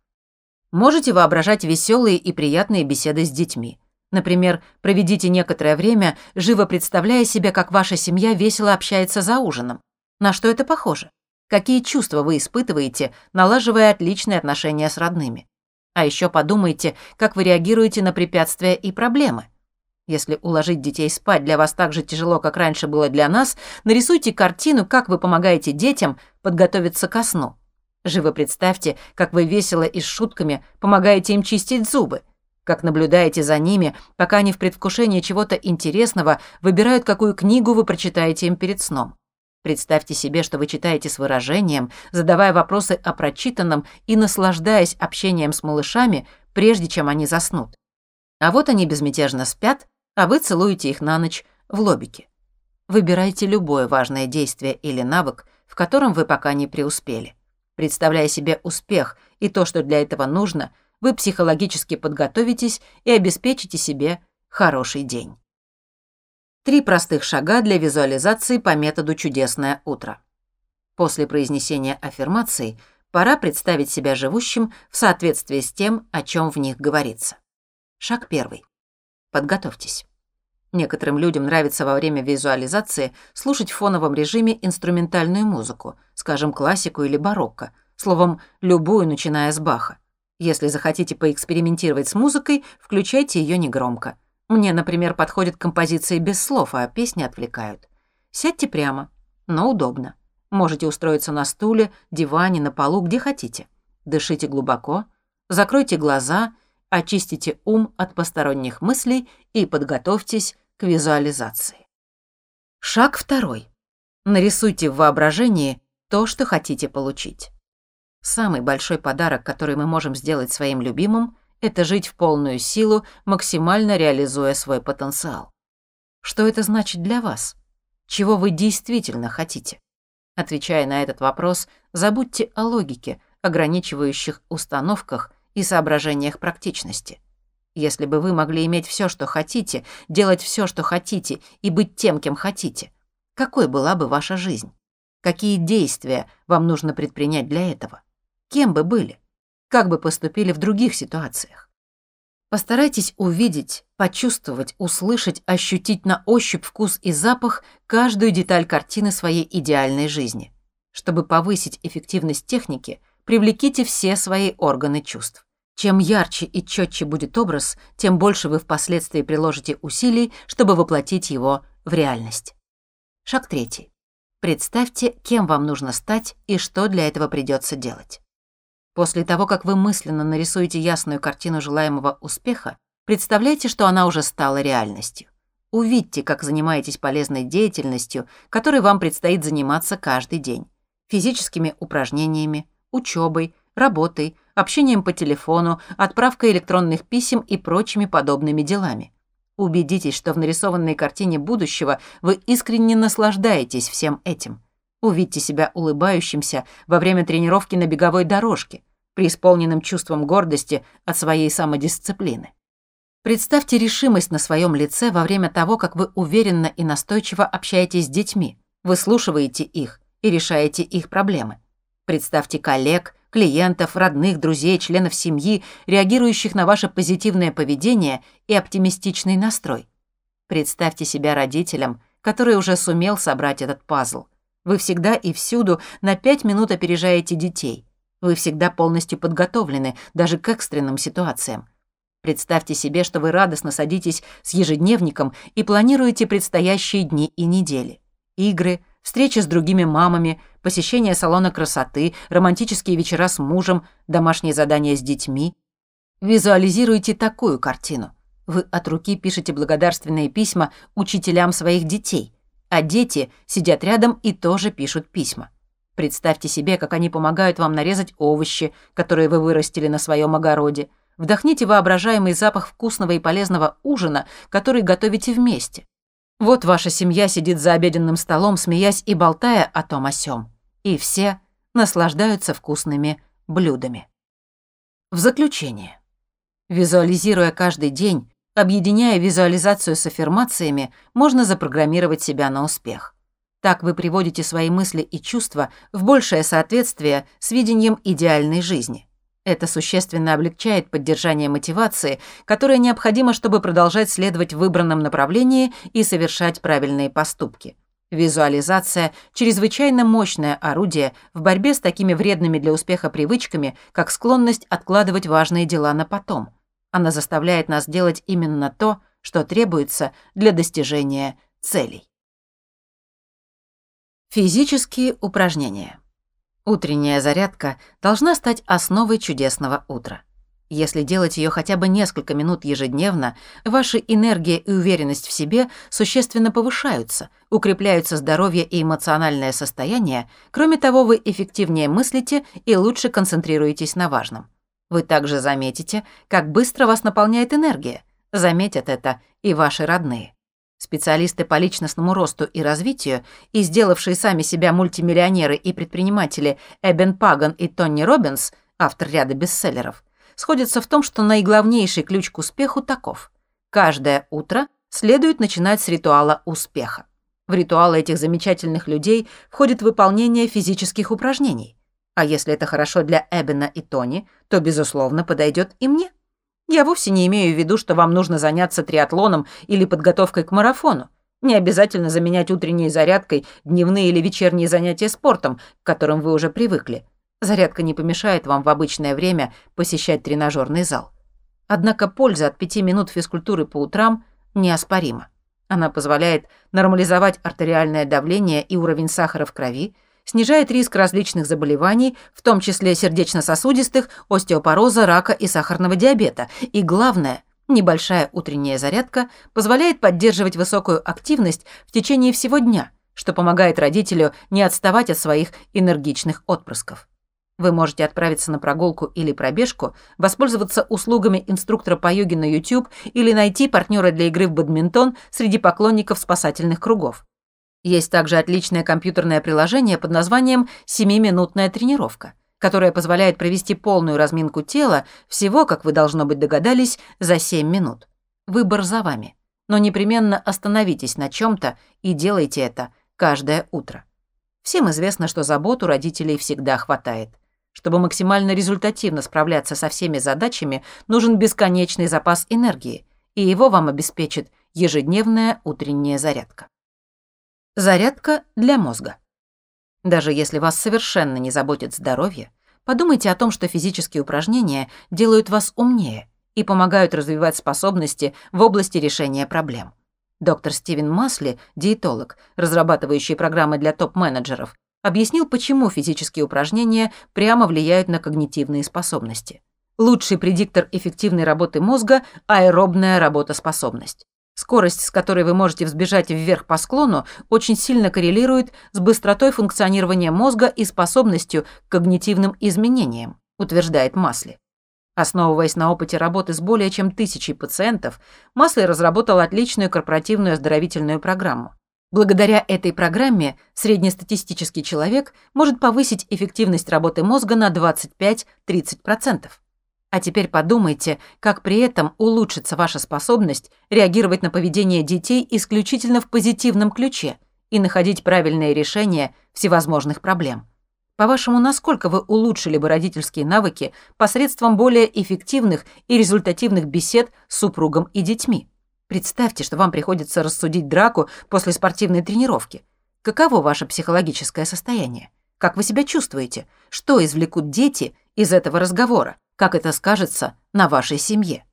Можете воображать веселые и приятные беседы с детьми. Например, проведите некоторое время, живо представляя себе, как ваша семья весело общается за ужином. На что это похоже? Какие чувства вы испытываете, налаживая отличные отношения с родными? А еще подумайте, как вы реагируете на препятствия и проблемы. Если уложить детей спать для вас так же тяжело, как раньше было для нас, нарисуйте картину, как вы помогаете детям подготовиться ко сну. Живо представьте, как вы весело и с шутками помогаете им чистить зубы, как наблюдаете за ними, пока они в предвкушении чего-то интересного выбирают, какую книгу вы прочитаете им перед сном. Представьте себе, что вы читаете с выражением, задавая вопросы о прочитанном и наслаждаясь общением с малышами, прежде чем они заснут. А вот они безмятежно спят, а вы целуете их на ночь в лобике. Выбирайте любое важное действие или навык, в котором вы пока не преуспели. Представляя себе успех и то, что для этого нужно, вы психологически подготовитесь и обеспечите себе хороший день. Три простых шага для визуализации по методу «Чудесное утро». После произнесения аффирмаций пора представить себя живущим в соответствии с тем, о чем в них говорится. Шаг первый. Подготовьтесь. Некоторым людям нравится во время визуализации слушать в фоновом режиме инструментальную музыку, скажем, классику или барокко, словом, любую, начиная с Баха. Если захотите поэкспериментировать с музыкой, включайте ее негромко. Мне, например, подходят композиции без слов, а песни отвлекают. Сядьте прямо, но удобно. Можете устроиться на стуле, диване, на полу, где хотите. Дышите глубоко, закройте глаза, очистите ум от посторонних мыслей и подготовьтесь к визуализации. Шаг второй. Нарисуйте в воображении то, что хотите получить. Самый большой подарок, который мы можем сделать своим любимым, это жить в полную силу, максимально реализуя свой потенциал. Что это значит для вас? Чего вы действительно хотите? Отвечая на этот вопрос, забудьте о логике, ограничивающих установках и соображениях практичности. Если бы вы могли иметь все, что хотите, делать все, что хотите, и быть тем, кем хотите, какой была бы ваша жизнь? Какие действия вам нужно предпринять для этого? Кем бы были? Как бы поступили в других ситуациях? Постарайтесь увидеть, почувствовать, услышать, ощутить на ощупь вкус и запах каждую деталь картины своей идеальной жизни. Чтобы повысить эффективность техники, привлеките все свои органы чувств. Чем ярче и четче будет образ, тем больше вы впоследствии приложите усилий, чтобы воплотить его в реальность. Шаг третий. Представьте, кем вам нужно стать и что для этого придется делать. После того, как вы мысленно нарисуете ясную картину желаемого успеха, представляйте, что она уже стала реальностью. Увидьте, как занимаетесь полезной деятельностью, которой вам предстоит заниматься каждый день. Физическими упражнениями, учебой, работой, общением по телефону, отправкой электронных писем и прочими подобными делами. Убедитесь, что в нарисованной картине будущего вы искренне наслаждаетесь всем этим. Увидьте себя улыбающимся во время тренировки на беговой дорожке, преисполненным чувством гордости от своей самодисциплины. Представьте решимость на своем лице во время того, как вы уверенно и настойчиво общаетесь с детьми, выслушиваете их и решаете их проблемы. Представьте коллег, клиентов, родных, друзей, членов семьи, реагирующих на ваше позитивное поведение и оптимистичный настрой. Представьте себя родителем, который уже сумел собрать этот пазл. Вы всегда и всюду на пять минут опережаете детей. Вы всегда полностью подготовлены, даже к экстренным ситуациям. Представьте себе, что вы радостно садитесь с ежедневником и планируете предстоящие дни и недели. Игры, встречи с другими мамами, посещение салона красоты, романтические вечера с мужем, домашние задания с детьми. Визуализируйте такую картину. Вы от руки пишете благодарственные письма учителям своих детей, а дети сидят рядом и тоже пишут письма. Представьте себе, как они помогают вам нарезать овощи, которые вы вырастили на своем огороде, Вдохните воображаемый запах вкусного и полезного ужина, который готовите вместе. Вот ваша семья сидит за обеденным столом, смеясь и болтая о том о сём. И все наслаждаются вкусными блюдами. В заключение. Визуализируя каждый день, объединяя визуализацию с аффирмациями, можно запрограммировать себя на успех. Так вы приводите свои мысли и чувства в большее соответствие с видением идеальной жизни – это существенно облегчает поддержание мотивации, которая необходима, чтобы продолжать следовать выбранном направлении и совершать правильные поступки. Визуализация – чрезвычайно мощное орудие в борьбе с такими вредными для успеха привычками, как склонность откладывать важные дела на потом. Она заставляет нас делать именно то, что требуется для достижения целей. Физические упражнения. Утренняя зарядка должна стать основой чудесного утра. Если делать ее хотя бы несколько минут ежедневно, ваша энергия и уверенность в себе существенно повышаются, укрепляются здоровье и эмоциональное состояние, кроме того, вы эффективнее мыслите и лучше концентрируетесь на важном. Вы также заметите, как быстро вас наполняет энергия. Заметят это и ваши родные. Специалисты по личностному росту и развитию и сделавшие сами себя мультимиллионеры и предприниматели Эбен Паган и Тони Робинс, автор ряда бестселлеров, сходятся в том, что наиглавнейший ключ к успеху таков. Каждое утро следует начинать с ритуала успеха. В ритуалы этих замечательных людей входит выполнение физических упражнений. А если это хорошо для Эбена и Тони, то, безусловно, подойдет и мне. Я вовсе не имею в виду, что вам нужно заняться триатлоном или подготовкой к марафону. Не обязательно заменять утренней зарядкой дневные или вечерние занятия спортом, к которым вы уже привыкли. Зарядка не помешает вам в обычное время посещать тренажерный зал. Однако польза от пяти минут физкультуры по утрам неоспорима. Она позволяет нормализовать артериальное давление и уровень сахара в крови, снижает риск различных заболеваний, в том числе сердечно-сосудистых, остеопороза, рака и сахарного диабета. И главное, небольшая утренняя зарядка позволяет поддерживать высокую активность в течение всего дня, что помогает родителю не отставать от своих энергичных отпрысков. Вы можете отправиться на прогулку или пробежку, воспользоваться услугами инструктора по йоге на YouTube или найти партнера для игры в бадминтон среди поклонников спасательных кругов. Есть также отличное компьютерное приложение под названием «Семиминутная тренировка», которое позволяет провести полную разминку тела всего, как вы, должно быть, догадались, за 7 минут. Выбор за вами. Но непременно остановитесь на чем то и делайте это каждое утро. Всем известно, что забот у родителей всегда хватает. Чтобы максимально результативно справляться со всеми задачами, нужен бесконечный запас энергии, и его вам обеспечит ежедневная утренняя зарядка. Зарядка для мозга. Даже если вас совершенно не заботит здоровье, подумайте о том, что физические упражнения делают вас умнее и помогают развивать способности в области решения проблем. Доктор Стивен Масли, диетолог, разрабатывающий программы для топ-менеджеров, объяснил, почему физические упражнения прямо влияют на когнитивные способности. Лучший предиктор эффективной работы мозга – аэробная работоспособность. Скорость, с которой вы можете взбежать вверх по склону, очень сильно коррелирует с быстротой функционирования мозга и способностью к когнитивным изменениям, утверждает Масли. Основываясь на опыте работы с более чем тысячей пациентов, Масли разработал отличную корпоративную оздоровительную программу. Благодаря этой программе среднестатистический человек может повысить эффективность работы мозга на 25-30%. А теперь подумайте, как при этом улучшится ваша способность реагировать на поведение детей исключительно в позитивном ключе и находить правильные решения всевозможных проблем. По-вашему, насколько вы улучшили бы родительские навыки посредством более эффективных и результативных бесед с супругом и детьми? Представьте, что вам приходится рассудить драку после спортивной тренировки. Каково ваше психологическое состояние? Как вы себя чувствуете? Что извлекут дети из этого разговора? Как это скажется на вашей семье.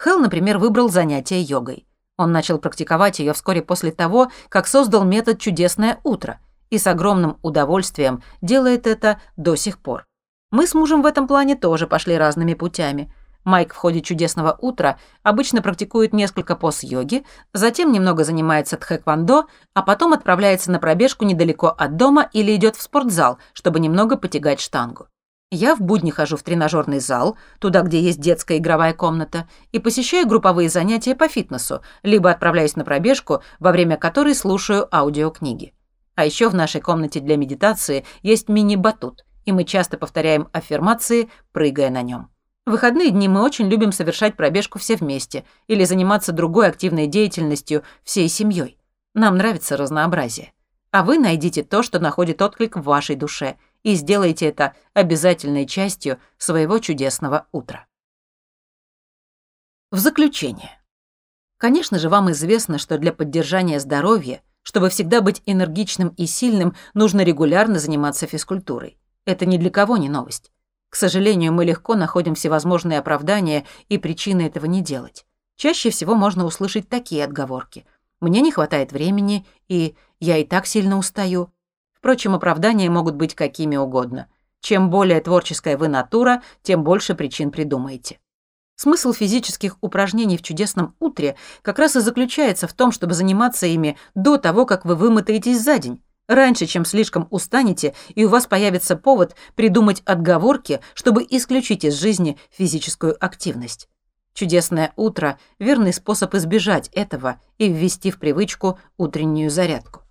Хелл, например, выбрал занятие йогой. Он начал практиковать ее вскоре после того, как создал метод «Чудесное утро» и с огромным удовольствием делает это до сих пор. Мы с мужем в этом плане тоже пошли разными путями. Майк в ходе «Чудесного утра» обычно практикует несколько поз йоги, затем немного занимается тхэквондо, а потом отправляется на пробежку недалеко от дома или идет в спортзал, чтобы немного потягать штангу. Я в будни хожу в тренажерный зал, туда, где есть детская игровая комната, и посещаю групповые занятия по фитнесу, либо отправляюсь на пробежку, во время которой слушаю аудиокниги. А еще в нашей комнате для медитации есть мини-батут, и мы часто повторяем аффирмации, прыгая на нем. В выходные дни мы очень любим совершать пробежку все вместе или заниматься другой активной деятельностью всей семьей. Нам нравится разнообразие. А вы найдите то, что находит отклик в вашей душе – и сделайте это обязательной частью своего чудесного утра. В заключение. Конечно же, вам известно, что для поддержания здоровья, чтобы всегда быть энергичным и сильным, нужно регулярно заниматься физкультурой. Это ни для кого не новость. К сожалению, мы легко находим всевозможные оправдания и причины этого не делать. Чаще всего можно услышать такие отговорки. «Мне не хватает времени», и «я и так сильно устаю», Впрочем, оправдания могут быть какими угодно. Чем более творческая вы натура, тем больше причин придумаете. Смысл физических упражнений в чудесном утре как раз и заключается в том, чтобы заниматься ими до того, как вы вымотаетесь за день, раньше, чем слишком устанете, и у вас появится повод придумать отговорки, чтобы исключить из жизни физическую активность. Чудесное утро – верный способ избежать этого и ввести в привычку утреннюю зарядку.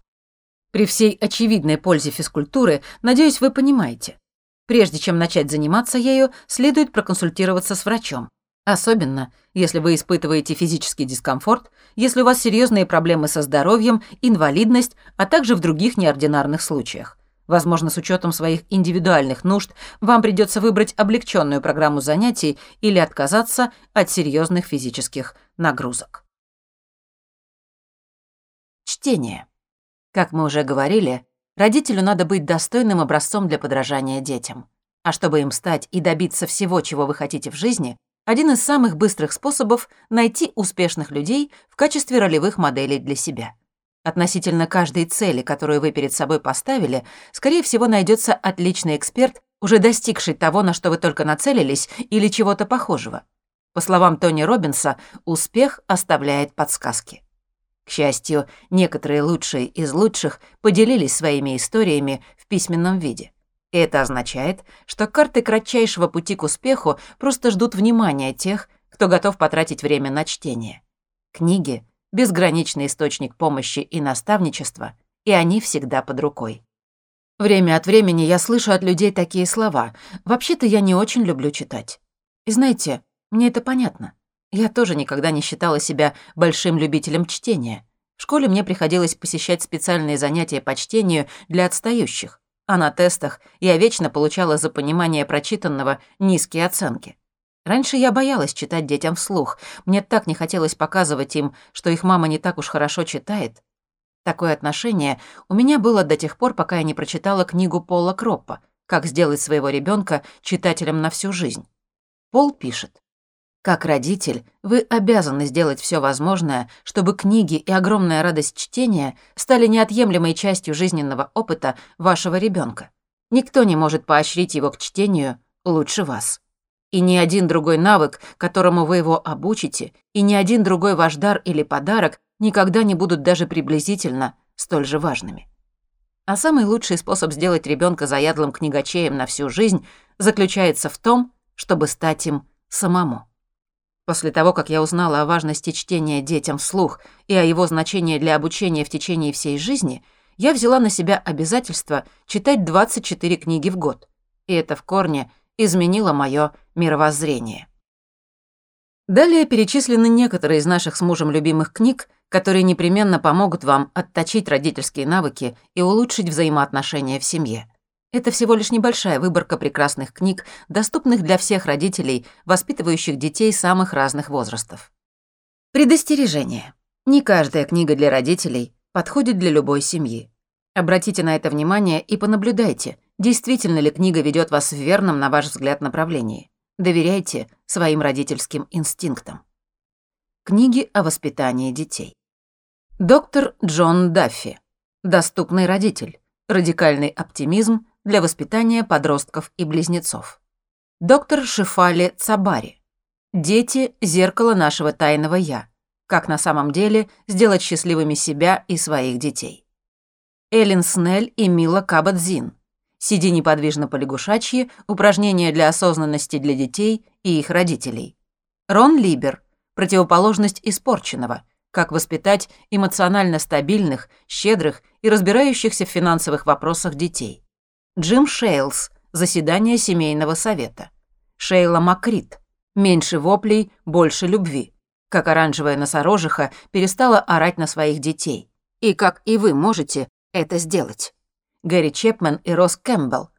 При всей очевидной пользе физкультуры, надеюсь, вы понимаете. Прежде чем начать заниматься ею, следует проконсультироваться с врачом. Особенно, если вы испытываете физический дискомфорт, если у вас серьезные проблемы со здоровьем, инвалидность, а также в других неординарных случаях. Возможно, с учетом своих индивидуальных нужд вам придется выбрать облегченную программу занятий или отказаться от серьезных физических нагрузок. Чтение. Как мы уже говорили, родителю надо быть достойным образцом для подражания детям. А чтобы им стать и добиться всего, чего вы хотите в жизни, один из самых быстрых способов — найти успешных людей в качестве ролевых моделей для себя. Относительно каждой цели, которую вы перед собой поставили, скорее всего, найдется отличный эксперт, уже достигший того, на что вы только нацелились, или чего-то похожего. По словам Тони Робинса, успех оставляет подсказки. К счастью, некоторые лучшие из лучших поделились своими историями в письменном виде. Это означает, что карты кратчайшего пути к успеху просто ждут внимания тех, кто готов потратить время на чтение. Книги — безграничный источник помощи и наставничества, и они всегда под рукой. Время от времени я слышу от людей такие слова. «Вообще-то я не очень люблю читать». И знаете, мне это понятно. Я тоже никогда не считала себя большим любителем чтения. В школе мне приходилось посещать специальные занятия по чтению для отстающих, а на тестах я вечно получала за понимание прочитанного низкие оценки. Раньше я боялась читать детям вслух. Мне так не хотелось показывать им, что их мама не так уж хорошо читает. Такое отношение у меня было до тех пор, пока я не прочитала книгу Пола Кроппа «Как сделать своего ребенка читателем на всю жизнь». Пол пишет. Как родитель, вы обязаны сделать все возможное, чтобы книги и огромная радость чтения стали неотъемлемой частью жизненного опыта вашего ребенка. Никто не может поощрить его к чтению лучше вас. И ни один другой навык, которому вы его обучите, и ни один другой ваш дар или подарок никогда не будут даже приблизительно столь же важными. А самый лучший способ сделать ребенка заядлым книгачеем на всю жизнь заключается в том, чтобы стать им самому. После того, как я узнала о важности чтения детям вслух и о его значении для обучения в течение всей жизни, я взяла на себя обязательство читать 24 книги в год. И это в корне изменило моё мировоззрение. Далее перечислены некоторые из наших с мужем любимых книг, которые непременно помогут вам отточить родительские навыки и улучшить взаимоотношения в семье. Это всего лишь небольшая выборка прекрасных книг, доступных для всех родителей, воспитывающих детей самых разных возрастов. Предостережение. Не каждая книга для родителей подходит для любой семьи. Обратите на это внимание и понаблюдайте, действительно ли книга ведет вас в верном, на ваш взгляд, направлении. Доверяйте своим родительским инстинктам. Книги о воспитании детей. Доктор Джон Даффи. Доступный родитель. Радикальный оптимизм для воспитания подростков и близнецов. Доктор Шифали Цабари. Дети – зеркало нашего тайного «я». Как на самом деле сделать счастливыми себя и своих детей. Эллен Снелл и Мила Кабадзин. Сиди неподвижно по лягушачьи, упражнения для осознанности для детей и их родителей. Рон Либер. Противоположность испорченного. Как воспитать эмоционально стабильных, щедрых и разбирающихся в финансовых вопросах детей. Джим Шейлс. Заседание семейного совета. Шейла Макрит. Меньше воплей, больше любви. Как оранжевая носорожиха перестала орать на своих детей. И как и вы можете это сделать. Гэри Чепмен и Росс Кэмпбелл.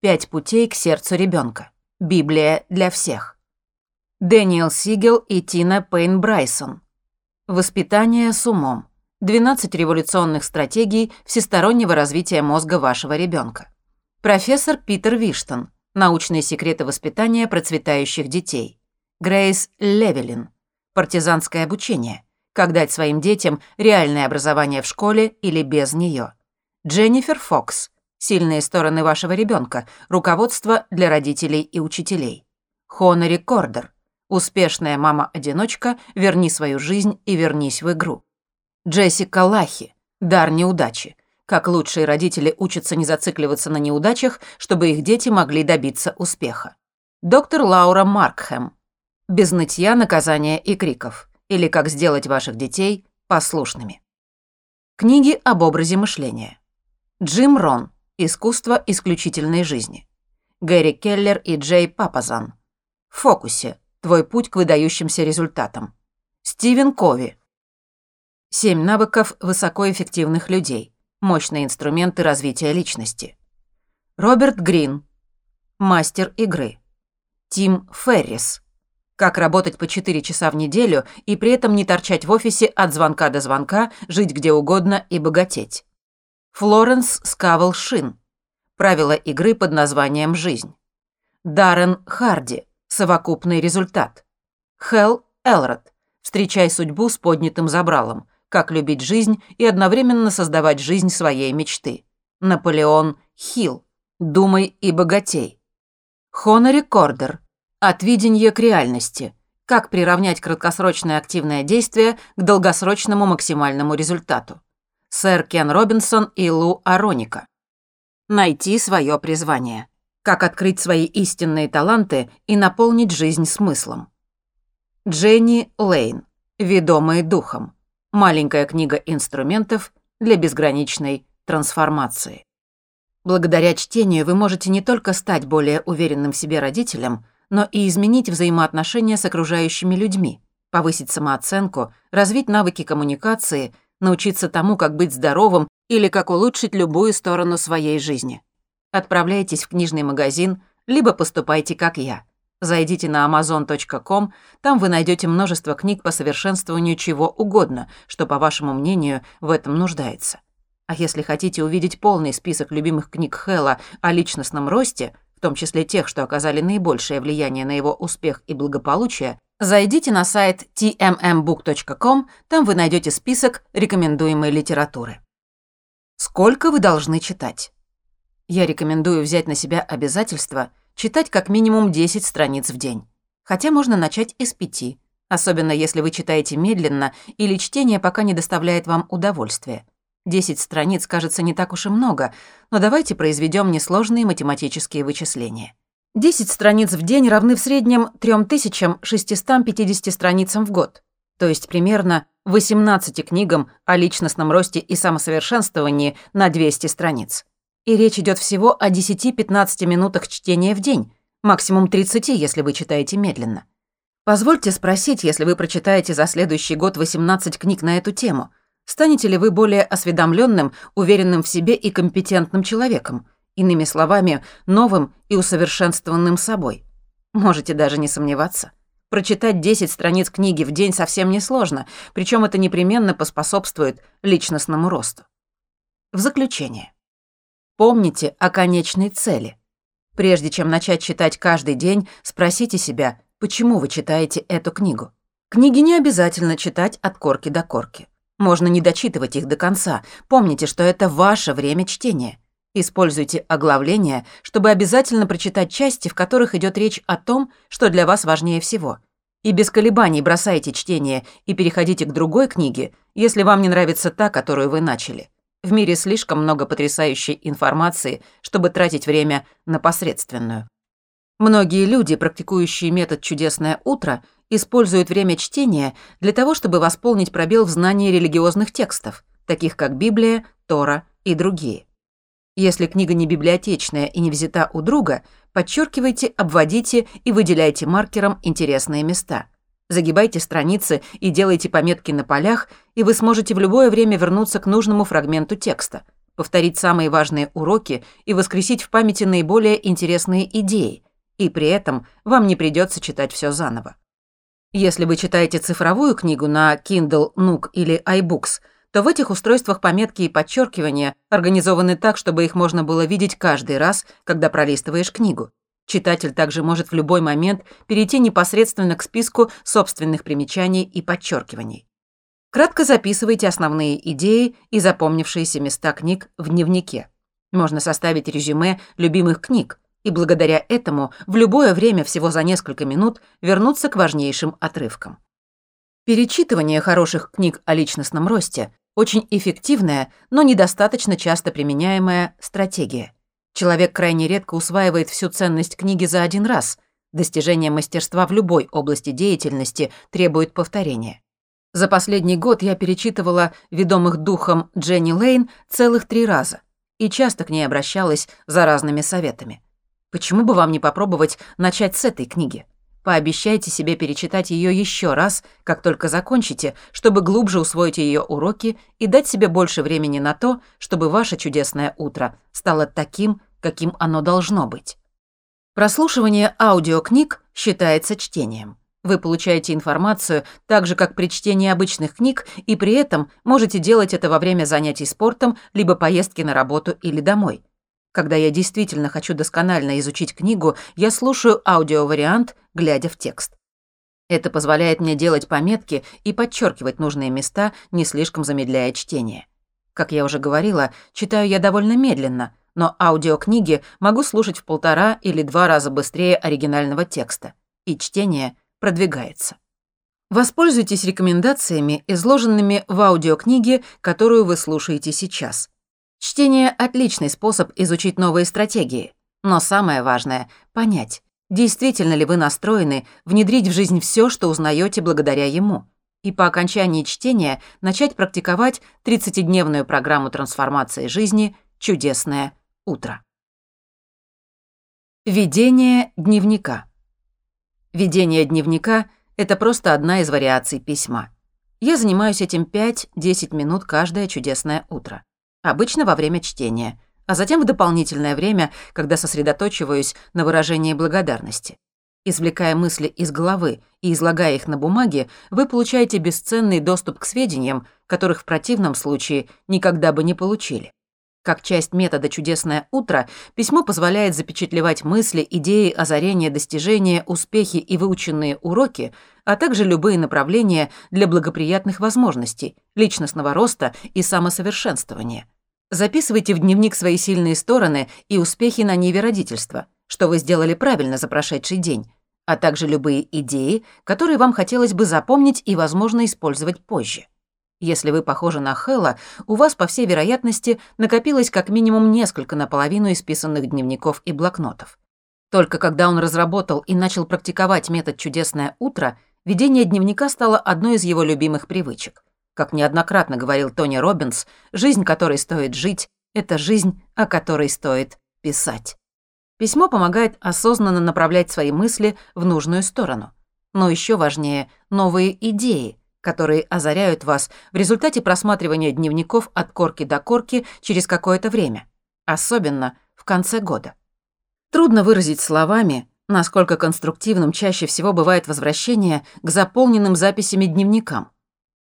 «Пять путей к сердцу ребенка. Библия для всех». Дэниел Сигел и Тина Пейн Брайсон. «Воспитание с умом. 12 революционных стратегий всестороннего развития мозга вашего ребенка. Профессор Питер Виштон. Научные секреты воспитания процветающих детей. Грейс Левелин. Партизанское обучение. Как дать своим детям реальное образование в школе или без нее. Дженнифер Фокс. Сильные стороны вашего ребенка. Руководство для родителей и учителей. Хонори Кордер. Успешная мама-одиночка. Верни свою жизнь и вернись в игру. Джессика Лахи. Дар неудачи как лучшие родители учатся не зацикливаться на неудачах, чтобы их дети могли добиться успеха. Доктор Лаура Маркхэм. Без нытья, наказания и криков. Или как сделать ваших детей послушными. Книги об образе мышления. Джим Рон. Искусство исключительной жизни. Гэри Келлер и Джей Папазан. В фокусе. Твой путь к выдающимся результатам. Стивен Кови. Семь навыков высокоэффективных людей. Мощные инструменты развития личности. Роберт Грин. Мастер игры. Тим Феррис. Как работать по 4 часа в неделю и при этом не торчать в офисе от звонка до звонка, жить где угодно и богатеть. Флоренс Скавел Шин. Правила игры под названием «Жизнь». Даррен Харди. Совокупный результат. Хелл Элрод. Встречай судьбу с поднятым забралом как любить жизнь и одновременно создавать жизнь своей мечты. Наполеон Хилл. Думай и богатей. Хонори Кордер. От видения к реальности. Как приравнять краткосрочное активное действие к долгосрочному максимальному результату. Сэр Кен Робинсон и Лу Ароника. Найти свое призвание. Как открыть свои истинные таланты и наполнить жизнь смыслом. Дженни Лейн. Ведомые духом. Маленькая книга инструментов для безграничной трансформации. Благодаря чтению вы можете не только стать более уверенным в себе родителем, но и изменить взаимоотношения с окружающими людьми, повысить самооценку, развить навыки коммуникации, научиться тому, как быть здоровым или как улучшить любую сторону своей жизни. Отправляйтесь в книжный магазин, либо поступайте как я – Зайдите на amazon.com, там вы найдете множество книг по совершенствованию чего угодно, что, по вашему мнению, в этом нуждается. А если хотите увидеть полный список любимых книг Хэлла о личностном росте, в том числе тех, что оказали наибольшее влияние на его успех и благополучие, зайдите на сайт tmmbook.com, там вы найдете список рекомендуемой литературы. Сколько вы должны читать? Я рекомендую взять на себя обязательство – читать как минимум 10 страниц в день. Хотя можно начать и с пяти, особенно если вы читаете медленно или чтение пока не доставляет вам удовольствия. 10 страниц кажется не так уж и много, но давайте произведем несложные математические вычисления. 10 страниц в день равны в среднем 3650 страницам в год, то есть примерно 18 книгам о личностном росте и самосовершенствовании на 200 страниц. И речь идет всего о 10-15 минутах чтения в день, максимум 30, если вы читаете медленно. Позвольте спросить, если вы прочитаете за следующий год 18 книг на эту тему, станете ли вы более осведомленным, уверенным в себе и компетентным человеком, иными словами, новым и усовершенствованным собой? Можете даже не сомневаться. Прочитать 10 страниц книги в день совсем несложно, причем это непременно поспособствует личностному росту. В заключение. Помните о конечной цели. Прежде чем начать читать каждый день, спросите себя, почему вы читаете эту книгу. Книги не обязательно читать от корки до корки. Можно не дочитывать их до конца. Помните, что это ваше время чтения. Используйте оглавление, чтобы обязательно прочитать части, в которых идет речь о том, что для вас важнее всего. И без колебаний бросайте чтение и переходите к другой книге, если вам не нравится та, которую вы начали. В мире слишком много потрясающей информации, чтобы тратить время на посредственную. Многие люди, практикующие метод «Чудесное утро», используют время чтения для того, чтобы восполнить пробел в знании религиозных текстов, таких как Библия, Тора и другие. Если книга не библиотечная и не взята у друга, подчеркивайте, обводите и выделяйте маркером интересные места. Загибайте страницы и делайте пометки на полях, и вы сможете в любое время вернуться к нужному фрагменту текста, повторить самые важные уроки и воскресить в памяти наиболее интересные идеи, и при этом вам не придется читать все заново. Если вы читаете цифровую книгу на Kindle, Nook или iBooks – то в этих устройствах пометки и подчеркивания организованы так, чтобы их можно было видеть каждый раз, когда пролистываешь книгу. Читатель также может в любой момент перейти непосредственно к списку собственных примечаний и подчеркиваний. Кратко записывайте основные идеи и запомнившиеся места книг в дневнике. Можно составить резюме любимых книг и благодаря этому в любое время всего за несколько минут вернуться к важнейшим отрывкам. Перечитывание хороших книг о личностном росте очень эффективная, но недостаточно часто применяемая стратегия. Человек крайне редко усваивает всю ценность книги за один раз. Достижение мастерства в любой области деятельности требует повторения. За последний год я перечитывала «Ведомых духом» Дженни Лейн целых три раза и часто к ней обращалась за разными советами. Почему бы вам не попробовать начать с этой книги? Пообещайте себе перечитать ее еще раз, как только закончите, чтобы глубже усвоить ее уроки и дать себе больше времени на то, чтобы ваше чудесное утро стало таким, каким оно должно быть. Прослушивание аудиокниг считается чтением. Вы получаете информацию так же, как при чтении обычных книг, и при этом можете делать это во время занятий спортом, либо поездки на работу или домой. Когда я действительно хочу досконально изучить книгу, я слушаю аудиовариант, глядя в текст. Это позволяет мне делать пометки и подчеркивать нужные места, не слишком замедляя чтение. Как я уже говорила, читаю я довольно медленно, но аудиокниги могу слушать в полтора или два раза быстрее оригинального текста, и чтение продвигается. Воспользуйтесь рекомендациями, изложенными в аудиокниге, которую вы слушаете сейчас. Чтение – отличный способ изучить новые стратегии. Но самое важное – понять, действительно ли вы настроены внедрить в жизнь все, что узнаете благодаря ему. И по окончании чтения начать практиковать 30-дневную программу трансформации жизни «Чудесное утро». Ведение дневника. Ведение дневника – это просто одна из вариаций письма. Я занимаюсь этим 5-10 минут каждое чудесное утро обычно во время чтения, а затем в дополнительное время, когда сосредоточиваюсь на выражении благодарности. Извлекая мысли из головы и излагая их на бумаге, вы получаете бесценный доступ к сведениям, которых в противном случае никогда бы не получили. Как часть метода «Чудесное утро» письмо позволяет запечатлевать мысли, идеи, озарения, достижения, успехи и выученные уроки, а также любые направления для благоприятных возможностей, личностного роста и самосовершенствования – Записывайте в дневник свои сильные стороны и успехи на ниве родительства, что вы сделали правильно за прошедший день, а также любые идеи, которые вам хотелось бы запомнить и, возможно, использовать позже. Если вы похожи на Хэлла, у вас, по всей вероятности, накопилось как минимум несколько наполовину исписанных дневников и блокнотов. Только когда он разработал и начал практиковать метод «Чудесное утро», ведение дневника стало одной из его любимых привычек. Как неоднократно говорил Тони Робинс, жизнь, которой стоит жить, это жизнь, о которой стоит писать. Письмо помогает осознанно направлять свои мысли в нужную сторону. Но еще важнее — новые идеи, которые озаряют вас в результате просматривания дневников от корки до корки через какое-то время, особенно в конце года. Трудно выразить словами, насколько конструктивным чаще всего бывает возвращение к заполненным записями дневникам.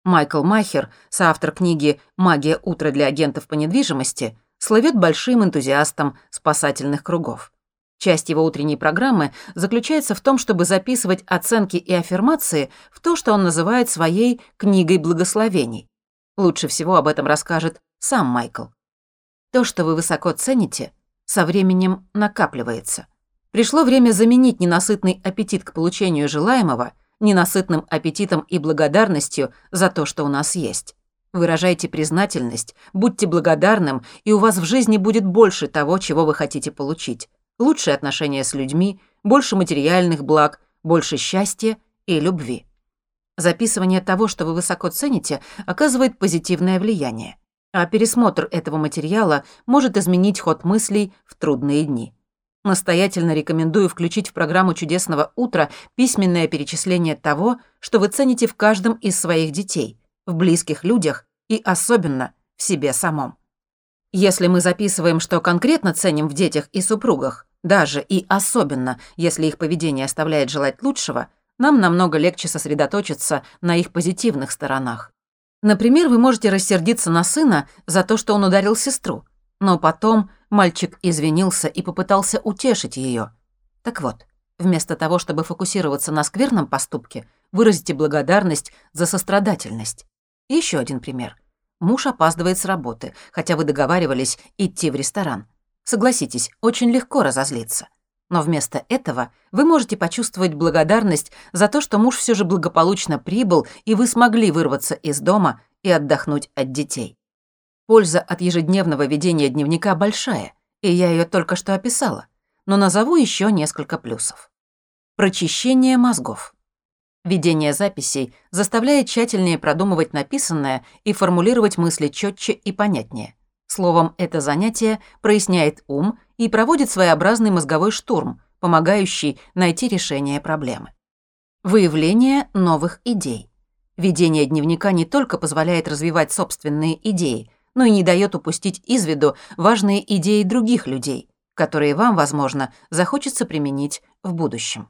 Майкл Махер, соавтор книги «Магия утра для агентов по недвижимости», слывет большим энтузиастом спасательных кругов. Часть его утренней программы заключается в том, чтобы записывать оценки и аффирмации в то, что он называет своей «книгой благословений». Лучше всего об этом расскажет сам Майкл. То, что вы высоко цените, со временем накапливается. Пришло время заменить ненасытный аппетит к получению желаемого ненасытным аппетитом и благодарностью за то, что у нас есть. Выражайте признательность, будьте благодарным, и у вас в жизни будет больше того, чего вы хотите получить. Лучшие отношения с людьми, больше материальных благ, больше счастья и любви. Записывание того, что вы высоко цените, оказывает позитивное влияние. А пересмотр этого материала может изменить ход мыслей в трудные дни. Настоятельно рекомендую включить в программу «Чудесного утра» письменное перечисление того, что вы цените в каждом из своих детей – в близких людях и особенно в себе самом. Если мы записываем, что конкретно ценим в детях и супругах, даже и особенно, если их поведение оставляет желать лучшего, нам намного легче сосредоточиться на их позитивных сторонах. Например, вы можете рассердиться на сына за то, что он ударил сестру, но потом мальчик извинился и попытался утешить ее. Так вот, вместо того, чтобы фокусироваться на скверном поступке, выразите благодарность за сострадательность. Еще один пример. Муж опаздывает с работы, хотя вы договаривались идти в ресторан. Согласитесь, очень легко разозлиться. Но вместо этого вы можете почувствовать благодарность за то, что муж все же благополучно прибыл, и вы смогли вырваться из дома и отдохнуть от детей. Польза от ежедневного ведения дневника большая, и я ее только что описала, но назову еще несколько плюсов. Прочищение мозгов. Ведение записей заставляет тщательнее продумывать написанное и формулировать мысли четче и понятнее. Словом, это занятие проясняет ум и проводит своеобразный мозговой штурм, помогающий найти решение проблемы. Выявление новых идей. Ведение дневника не только позволяет развивать собственные идеи, но и не дает упустить из виду важные идеи других людей, которые вам, возможно, захочется применить в будущем.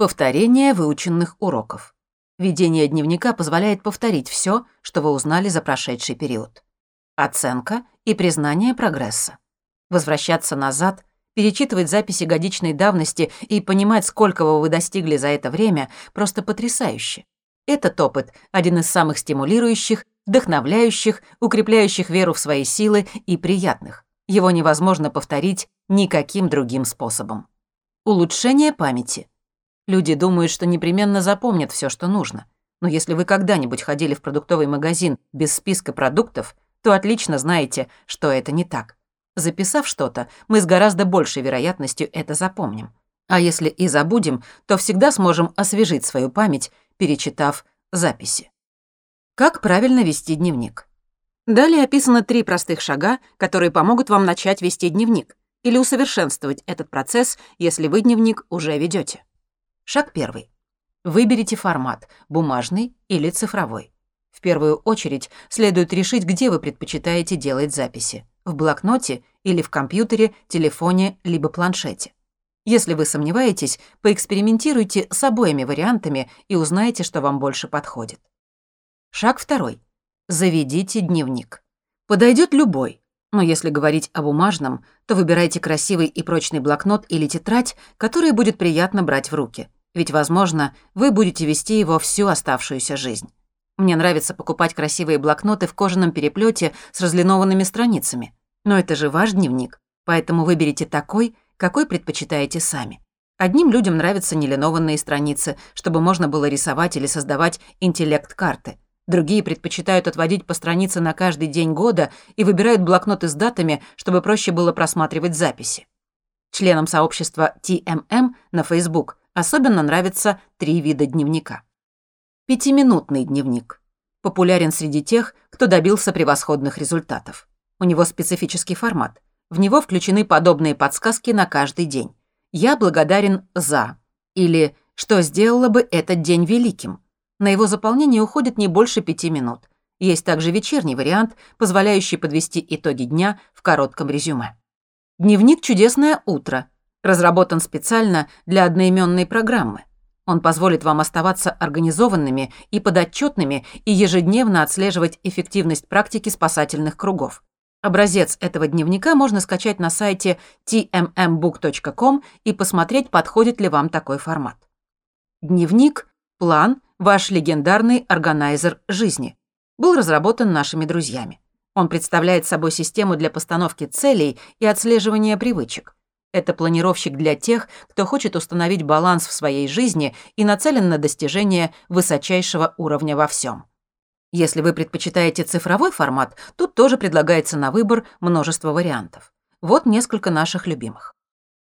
Повторение выученных уроков. Ведение дневника позволяет повторить все, что вы узнали за прошедший период. Оценка и признание прогресса. Возвращаться назад, перечитывать записи годичной давности и понимать, сколько вы достигли за это время, просто потрясающе. Этот опыт – один из самых стимулирующих, вдохновляющих, укрепляющих веру в свои силы и приятных. Его невозможно повторить никаким другим способом. Улучшение памяти. Люди думают, что непременно запомнят все, что нужно. Но если вы когда-нибудь ходили в продуктовый магазин без списка продуктов, то отлично знаете, что это не так. Записав что-то, мы с гораздо большей вероятностью это запомним. А если и забудем, то всегда сможем освежить свою память, перечитав записи. Как правильно вести дневник? Далее описано три простых шага, которые помогут вам начать вести дневник или усовершенствовать этот процесс, если вы дневник уже ведете. Шаг первый. Выберите формат – бумажный или цифровой. В первую очередь следует решить, где вы предпочитаете делать записи – в блокноте или в компьютере, телефоне либо планшете. Если вы сомневаетесь, поэкспериментируйте с обоими вариантами и узнайте, что вам больше подходит. Шаг второй. Заведите дневник. Подойдет любой, но если говорить о бумажном, то выбирайте красивый и прочный блокнот или тетрадь, которые будет приятно брать в руки – ведь, возможно, вы будете вести его всю оставшуюся жизнь. Мне нравится покупать красивые блокноты в кожаном переплете с разлинованными страницами. Но это же ваш дневник, поэтому выберите такой, какой предпочитаете сами. Одним людям нравятся нелинованные страницы, чтобы можно было рисовать или создавать интеллект-карты. Другие предпочитают отводить по странице на каждый день года и выбирают блокноты с датами, чтобы проще было просматривать записи. Членам сообщества TMM на Facebook особенно нравятся три вида дневника. Пятиминутный дневник. Популярен среди тех, кто добился превосходных результатов. У него специфический формат. В него включены подобные подсказки на каждый день. «Я благодарен за» или «Что сделало бы этот день великим?» На его заполнение уходит не больше пяти минут. Есть также вечерний вариант, позволяющий подвести итоги дня в коротком резюме. Дневник «Чудесное утро» разработан специально для одноименной программы. Он позволит вам оставаться организованными и подотчетными и ежедневно отслеживать эффективность практики спасательных кругов. Образец этого дневника можно скачать на сайте tmmbook.com и посмотреть, подходит ли вам такой формат. Дневник – план, ваш легендарный органайзер жизни был разработан нашими друзьями. Он представляет собой систему для постановки целей и отслеживания привычек. Это планировщик для тех, кто хочет установить баланс в своей жизни и нацелен на достижение высочайшего уровня во всем. Если вы предпочитаете цифровой формат, тут тоже предлагается на выбор множество вариантов. Вот несколько наших любимых.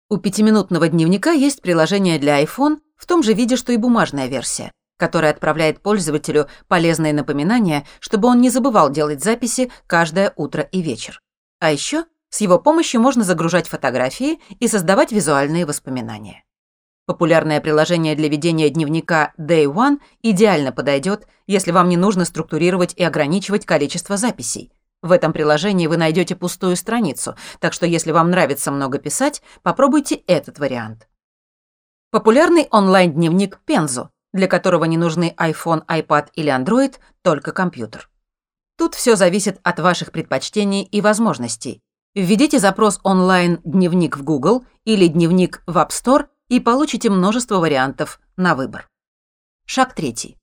У пятиминутного дневника есть приложение для iPhone в том же виде, что и бумажная версия который отправляет пользователю полезные напоминания, чтобы он не забывал делать записи каждое утро и вечер. А еще с его помощью можно загружать фотографии и создавать визуальные воспоминания. Популярное приложение для ведения дневника Day One идеально подойдет, если вам не нужно структурировать и ограничивать количество записей. В этом приложении вы найдете пустую страницу, так что если вам нравится много писать, попробуйте этот вариант. Популярный онлайн-дневник Penzo для которого не нужны iPhone, iPad или Android, только компьютер. Тут все зависит от ваших предпочтений и возможностей. Введите запрос онлайн-дневник в Google или дневник в App Store и получите множество вариантов на выбор. Шаг третий.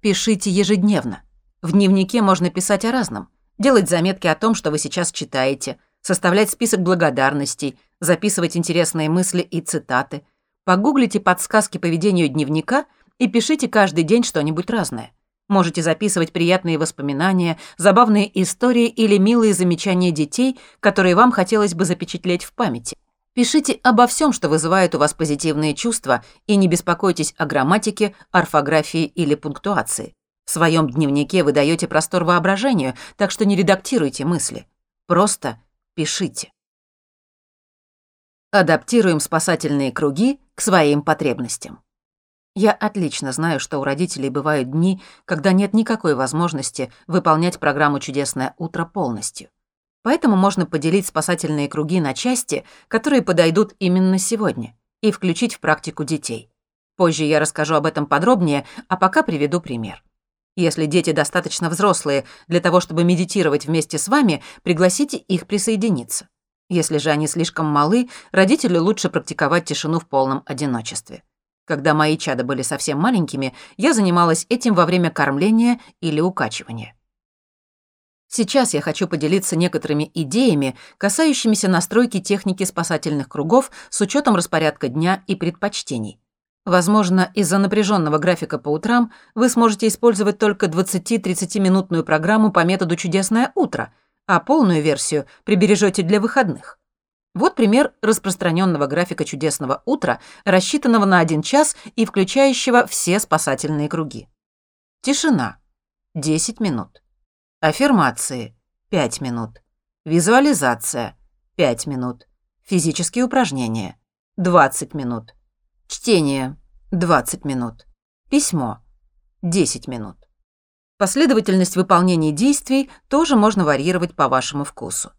Пишите ежедневно. В дневнике можно писать о разном. Делать заметки о том, что вы сейчас читаете, составлять список благодарностей, записывать интересные мысли и цитаты. Погуглите подсказки по ведению дневника – и пишите каждый день что-нибудь разное. Можете записывать приятные воспоминания, забавные истории или милые замечания детей, которые вам хотелось бы запечатлеть в памяти. Пишите обо всем, что вызывает у вас позитивные чувства, и не беспокойтесь о грамматике, орфографии или пунктуации. В своем дневнике вы даете простор воображению, так что не редактируйте мысли. Просто пишите. Адаптируем спасательные круги к своим потребностям. Я отлично знаю, что у родителей бывают дни, когда нет никакой возможности выполнять программу «Чудесное утро» полностью. Поэтому можно поделить спасательные круги на части, которые подойдут именно сегодня, и включить в практику детей. Позже я расскажу об этом подробнее, а пока приведу пример. Если дети достаточно взрослые для того, чтобы медитировать вместе с вами, пригласите их присоединиться. Если же они слишком малы, родителю лучше практиковать тишину в полном одиночестве. Когда мои чада были совсем маленькими, я занималась этим во время кормления или укачивания. Сейчас я хочу поделиться некоторыми идеями, касающимися настройки техники спасательных кругов с учетом распорядка дня и предпочтений. Возможно, из-за напряженного графика по утрам вы сможете использовать только 20-30-минутную программу по методу «Чудесное утро», а полную версию прибережете для выходных. Вот пример распространенного графика чудесного утра, рассчитанного на один час и включающего все спасательные круги. Тишина – 10 минут. Аффирмации – 5 минут. Визуализация – 5 минут. Физические упражнения – 20 минут. Чтение – 20 минут. Письмо – 10 минут. Последовательность выполнения действий тоже можно варьировать по вашему вкусу.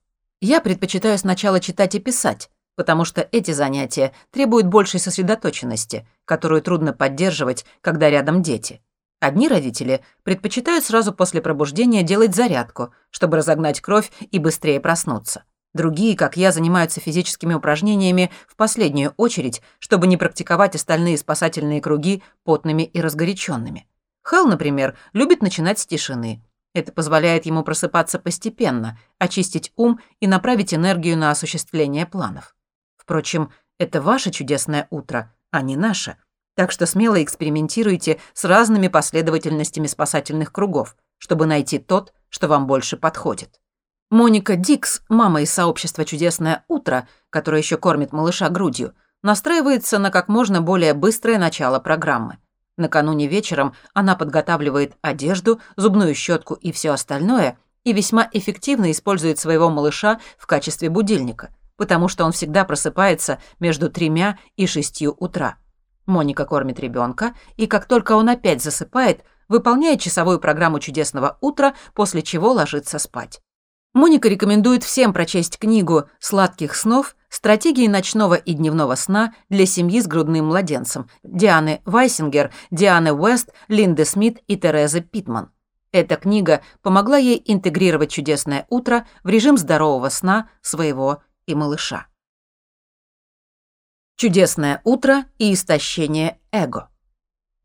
Я предпочитаю сначала читать и писать, потому что эти занятия требуют большей сосредоточенности, которую трудно поддерживать, когда рядом дети. Одни родители предпочитают сразу после пробуждения делать зарядку, чтобы разогнать кровь и быстрее проснуться. Другие, как я, занимаются физическими упражнениями в последнюю очередь, чтобы не практиковать остальные спасательные круги потными и разгоряченными. Хелл, например, любит начинать с тишины. Это позволяет ему просыпаться постепенно, очистить ум и направить энергию на осуществление планов. Впрочем, это ваше чудесное утро, а не наше. Так что смело экспериментируйте с разными последовательностями спасательных кругов, чтобы найти тот, что вам больше подходит. Моника Дикс, мама из сообщества «Чудесное утро», которая еще кормит малыша грудью, настраивается на как можно более быстрое начало программы. Накануне вечером она подготавливает одежду, зубную щетку и все остальное и весьма эффективно использует своего малыша в качестве будильника, потому что он всегда просыпается между тремя и шестью утра. Моника кормит ребенка, и как только он опять засыпает, выполняет часовую программу чудесного утра, после чего ложится спать. Моника рекомендует всем прочесть книгу «Сладких снов. Стратегии ночного и дневного сна для семьи с грудным младенцем» Дианы Вайсингер, Дианы Уэст, Линды Смит и Терезы Питман. Эта книга помогла ей интегрировать чудесное утро в режим здорового сна своего и малыша. Чудесное утро и истощение эго.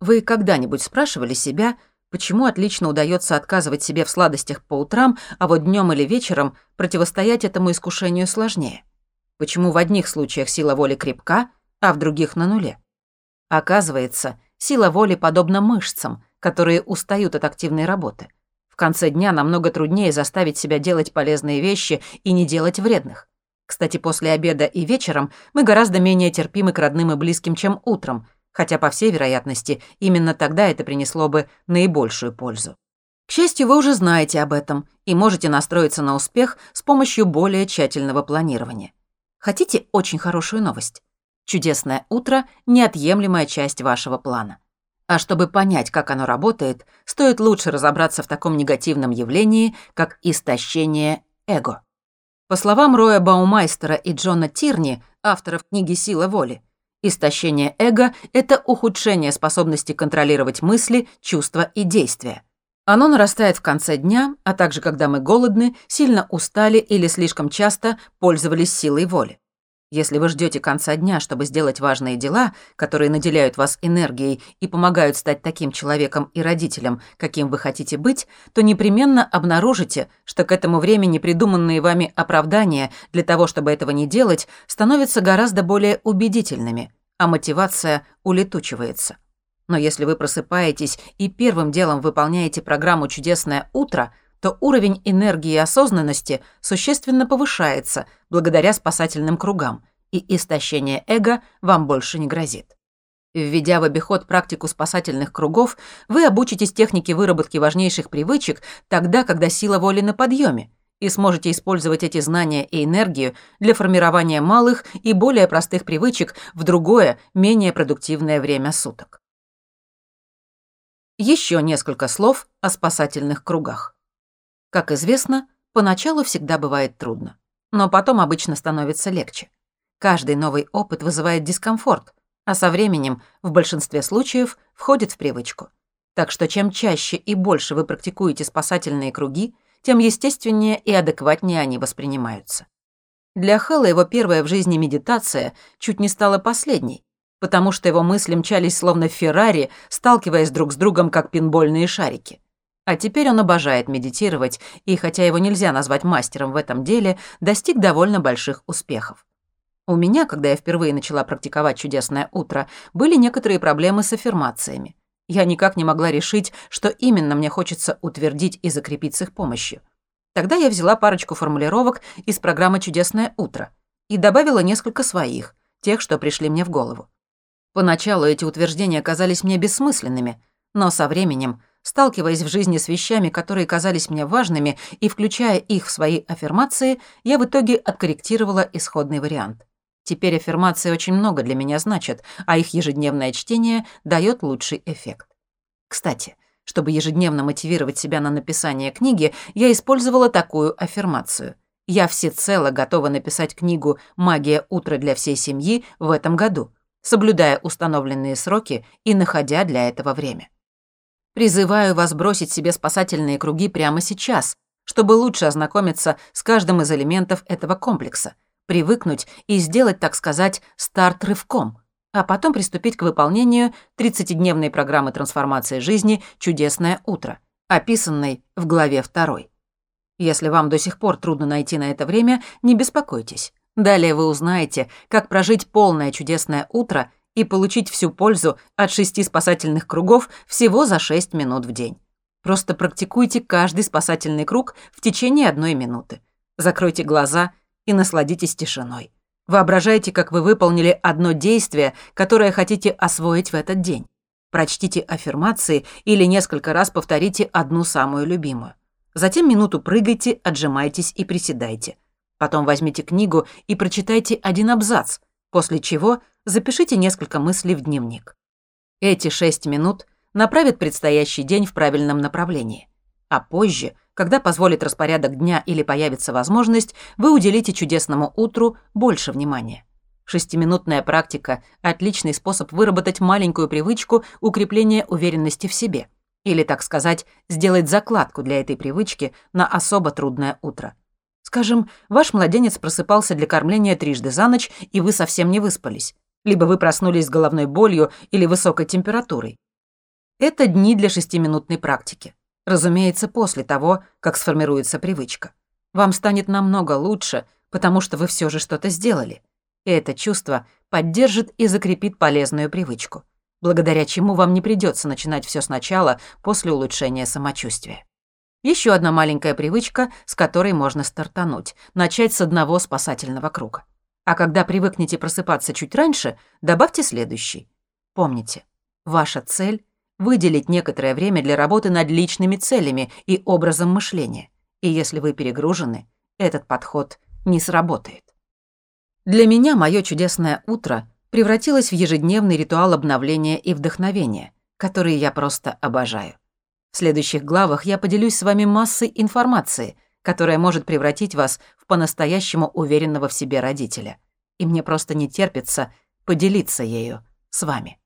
Вы когда-нибудь спрашивали себя, Почему отлично удается отказывать себе в сладостях по утрам, а вот днем или вечером противостоять этому искушению сложнее? Почему в одних случаях сила воли крепка, а в других на нуле? Оказывается, сила воли подобна мышцам, которые устают от активной работы. В конце дня намного труднее заставить себя делать полезные вещи и не делать вредных. Кстати, после обеда и вечером мы гораздо менее терпимы к родным и близким, чем утром – хотя, по всей вероятности, именно тогда это принесло бы наибольшую пользу. К счастью, вы уже знаете об этом и можете настроиться на успех с помощью более тщательного планирования. Хотите очень хорошую новость? Чудесное утро – неотъемлемая часть вашего плана. А чтобы понять, как оно работает, стоит лучше разобраться в таком негативном явлении, как истощение эго. По словам Роя Баумайстера и Джона Тирни, авторов книги «Сила воли», Истощение эго – это ухудшение способности контролировать мысли, чувства и действия. Оно нарастает в конце дня, а также когда мы голодны, сильно устали или слишком часто пользовались силой воли. Если вы ждете конца дня, чтобы сделать важные дела, которые наделяют вас энергией и помогают стать таким человеком и родителем, каким вы хотите быть, то непременно обнаружите, что к этому времени придуманные вами оправдания для того, чтобы этого не делать, становятся гораздо более убедительными, а мотивация улетучивается. Но если вы просыпаетесь и первым делом выполняете программу «Чудесное утро», то уровень энергии и осознанности существенно повышается благодаря спасательным кругам, и истощение эго вам больше не грозит. Введя в обиход практику спасательных кругов, вы обучитесь технике выработки важнейших привычек тогда, когда сила воли на подъеме, и сможете использовать эти знания и энергию для формирования малых и более простых привычек в другое, менее продуктивное время суток. Еще несколько слов о спасательных кругах. Как известно, поначалу всегда бывает трудно, но потом обычно становится легче. Каждый новый опыт вызывает дискомфорт, а со временем, в большинстве случаев, входит в привычку. Так что чем чаще и больше вы практикуете спасательные круги, тем естественнее и адекватнее они воспринимаются. Для Хэлла его первая в жизни медитация чуть не стала последней, потому что его мысли мчались словно в Феррари, сталкиваясь друг с другом, как пинбольные шарики. А теперь он обожает медитировать, и хотя его нельзя назвать мастером в этом деле, достиг довольно больших успехов. У меня, когда я впервые начала практиковать чудесное утро, были некоторые проблемы с аффирмациями. Я никак не могла решить, что именно мне хочется утвердить и закрепить с их помощью. Тогда я взяла парочку формулировок из программы «Чудесное утро» и добавила несколько своих, тех, что пришли мне в голову. Поначалу эти утверждения казались мне бессмысленными, но со временем Сталкиваясь в жизни с вещами, которые казались мне важными, и включая их в свои аффирмации, я в итоге откорректировала исходный вариант. Теперь аффирмации очень много для меня значат, а их ежедневное чтение дает лучший эффект. Кстати, чтобы ежедневно мотивировать себя на написание книги, я использовала такую аффирмацию. Я всецело готова написать книгу «Магия утра для всей семьи» в этом году, соблюдая установленные сроки и находя для этого время. Призываю вас бросить себе спасательные круги прямо сейчас, чтобы лучше ознакомиться с каждым из элементов этого комплекса, привыкнуть и сделать, так сказать, старт рывком, а потом приступить к выполнению 30-дневной программы трансформации жизни «Чудесное утро», описанной в главе 2. Если вам до сих пор трудно найти на это время, не беспокойтесь. Далее вы узнаете, как прожить полное чудесное утро и получить всю пользу от шести спасательных кругов всего за 6 минут в день. Просто практикуйте каждый спасательный круг в течение одной минуты. Закройте глаза и насладитесь тишиной. Воображайте, как вы выполнили одно действие, которое хотите освоить в этот день. Прочтите аффирмации или несколько раз повторите одну самую любимую. Затем минуту прыгайте, отжимайтесь и приседайте. Потом возьмите книгу и прочитайте один абзац, после чего запишите несколько мыслей в дневник. Эти шесть минут направят предстоящий день в правильном направлении. А позже, когда позволит распорядок дня или появится возможность, вы уделите чудесному утру больше внимания. Шестиминутная практика – отличный способ выработать маленькую привычку укрепления уверенности в себе. Или, так сказать, сделать закладку для этой привычки на особо трудное утро. Скажем, ваш младенец просыпался для кормления трижды за ночь, и вы совсем не выспались. Либо вы проснулись с головной болью или высокой температурой. Это дни для шестиминутной практики. Разумеется, после того, как сформируется привычка. Вам станет намного лучше, потому что вы все же что-то сделали. И это чувство поддержит и закрепит полезную привычку, благодаря чему вам не придется начинать все сначала после улучшения самочувствия. Еще одна маленькая привычка, с которой можно стартануть. Начать с одного спасательного круга. А когда привыкнете просыпаться чуть раньше, добавьте следующий. Помните, ваша цель — выделить некоторое время для работы над личными целями и образом мышления. И если вы перегружены, этот подход не сработает. Для меня мое чудесное утро превратилось в ежедневный ритуал обновления и вдохновения, который я просто обожаю. В следующих главах я поделюсь с вами массой информации, которая может превратить вас в по-настоящему уверенного в себе родителя. И мне просто не терпится поделиться ею с вами.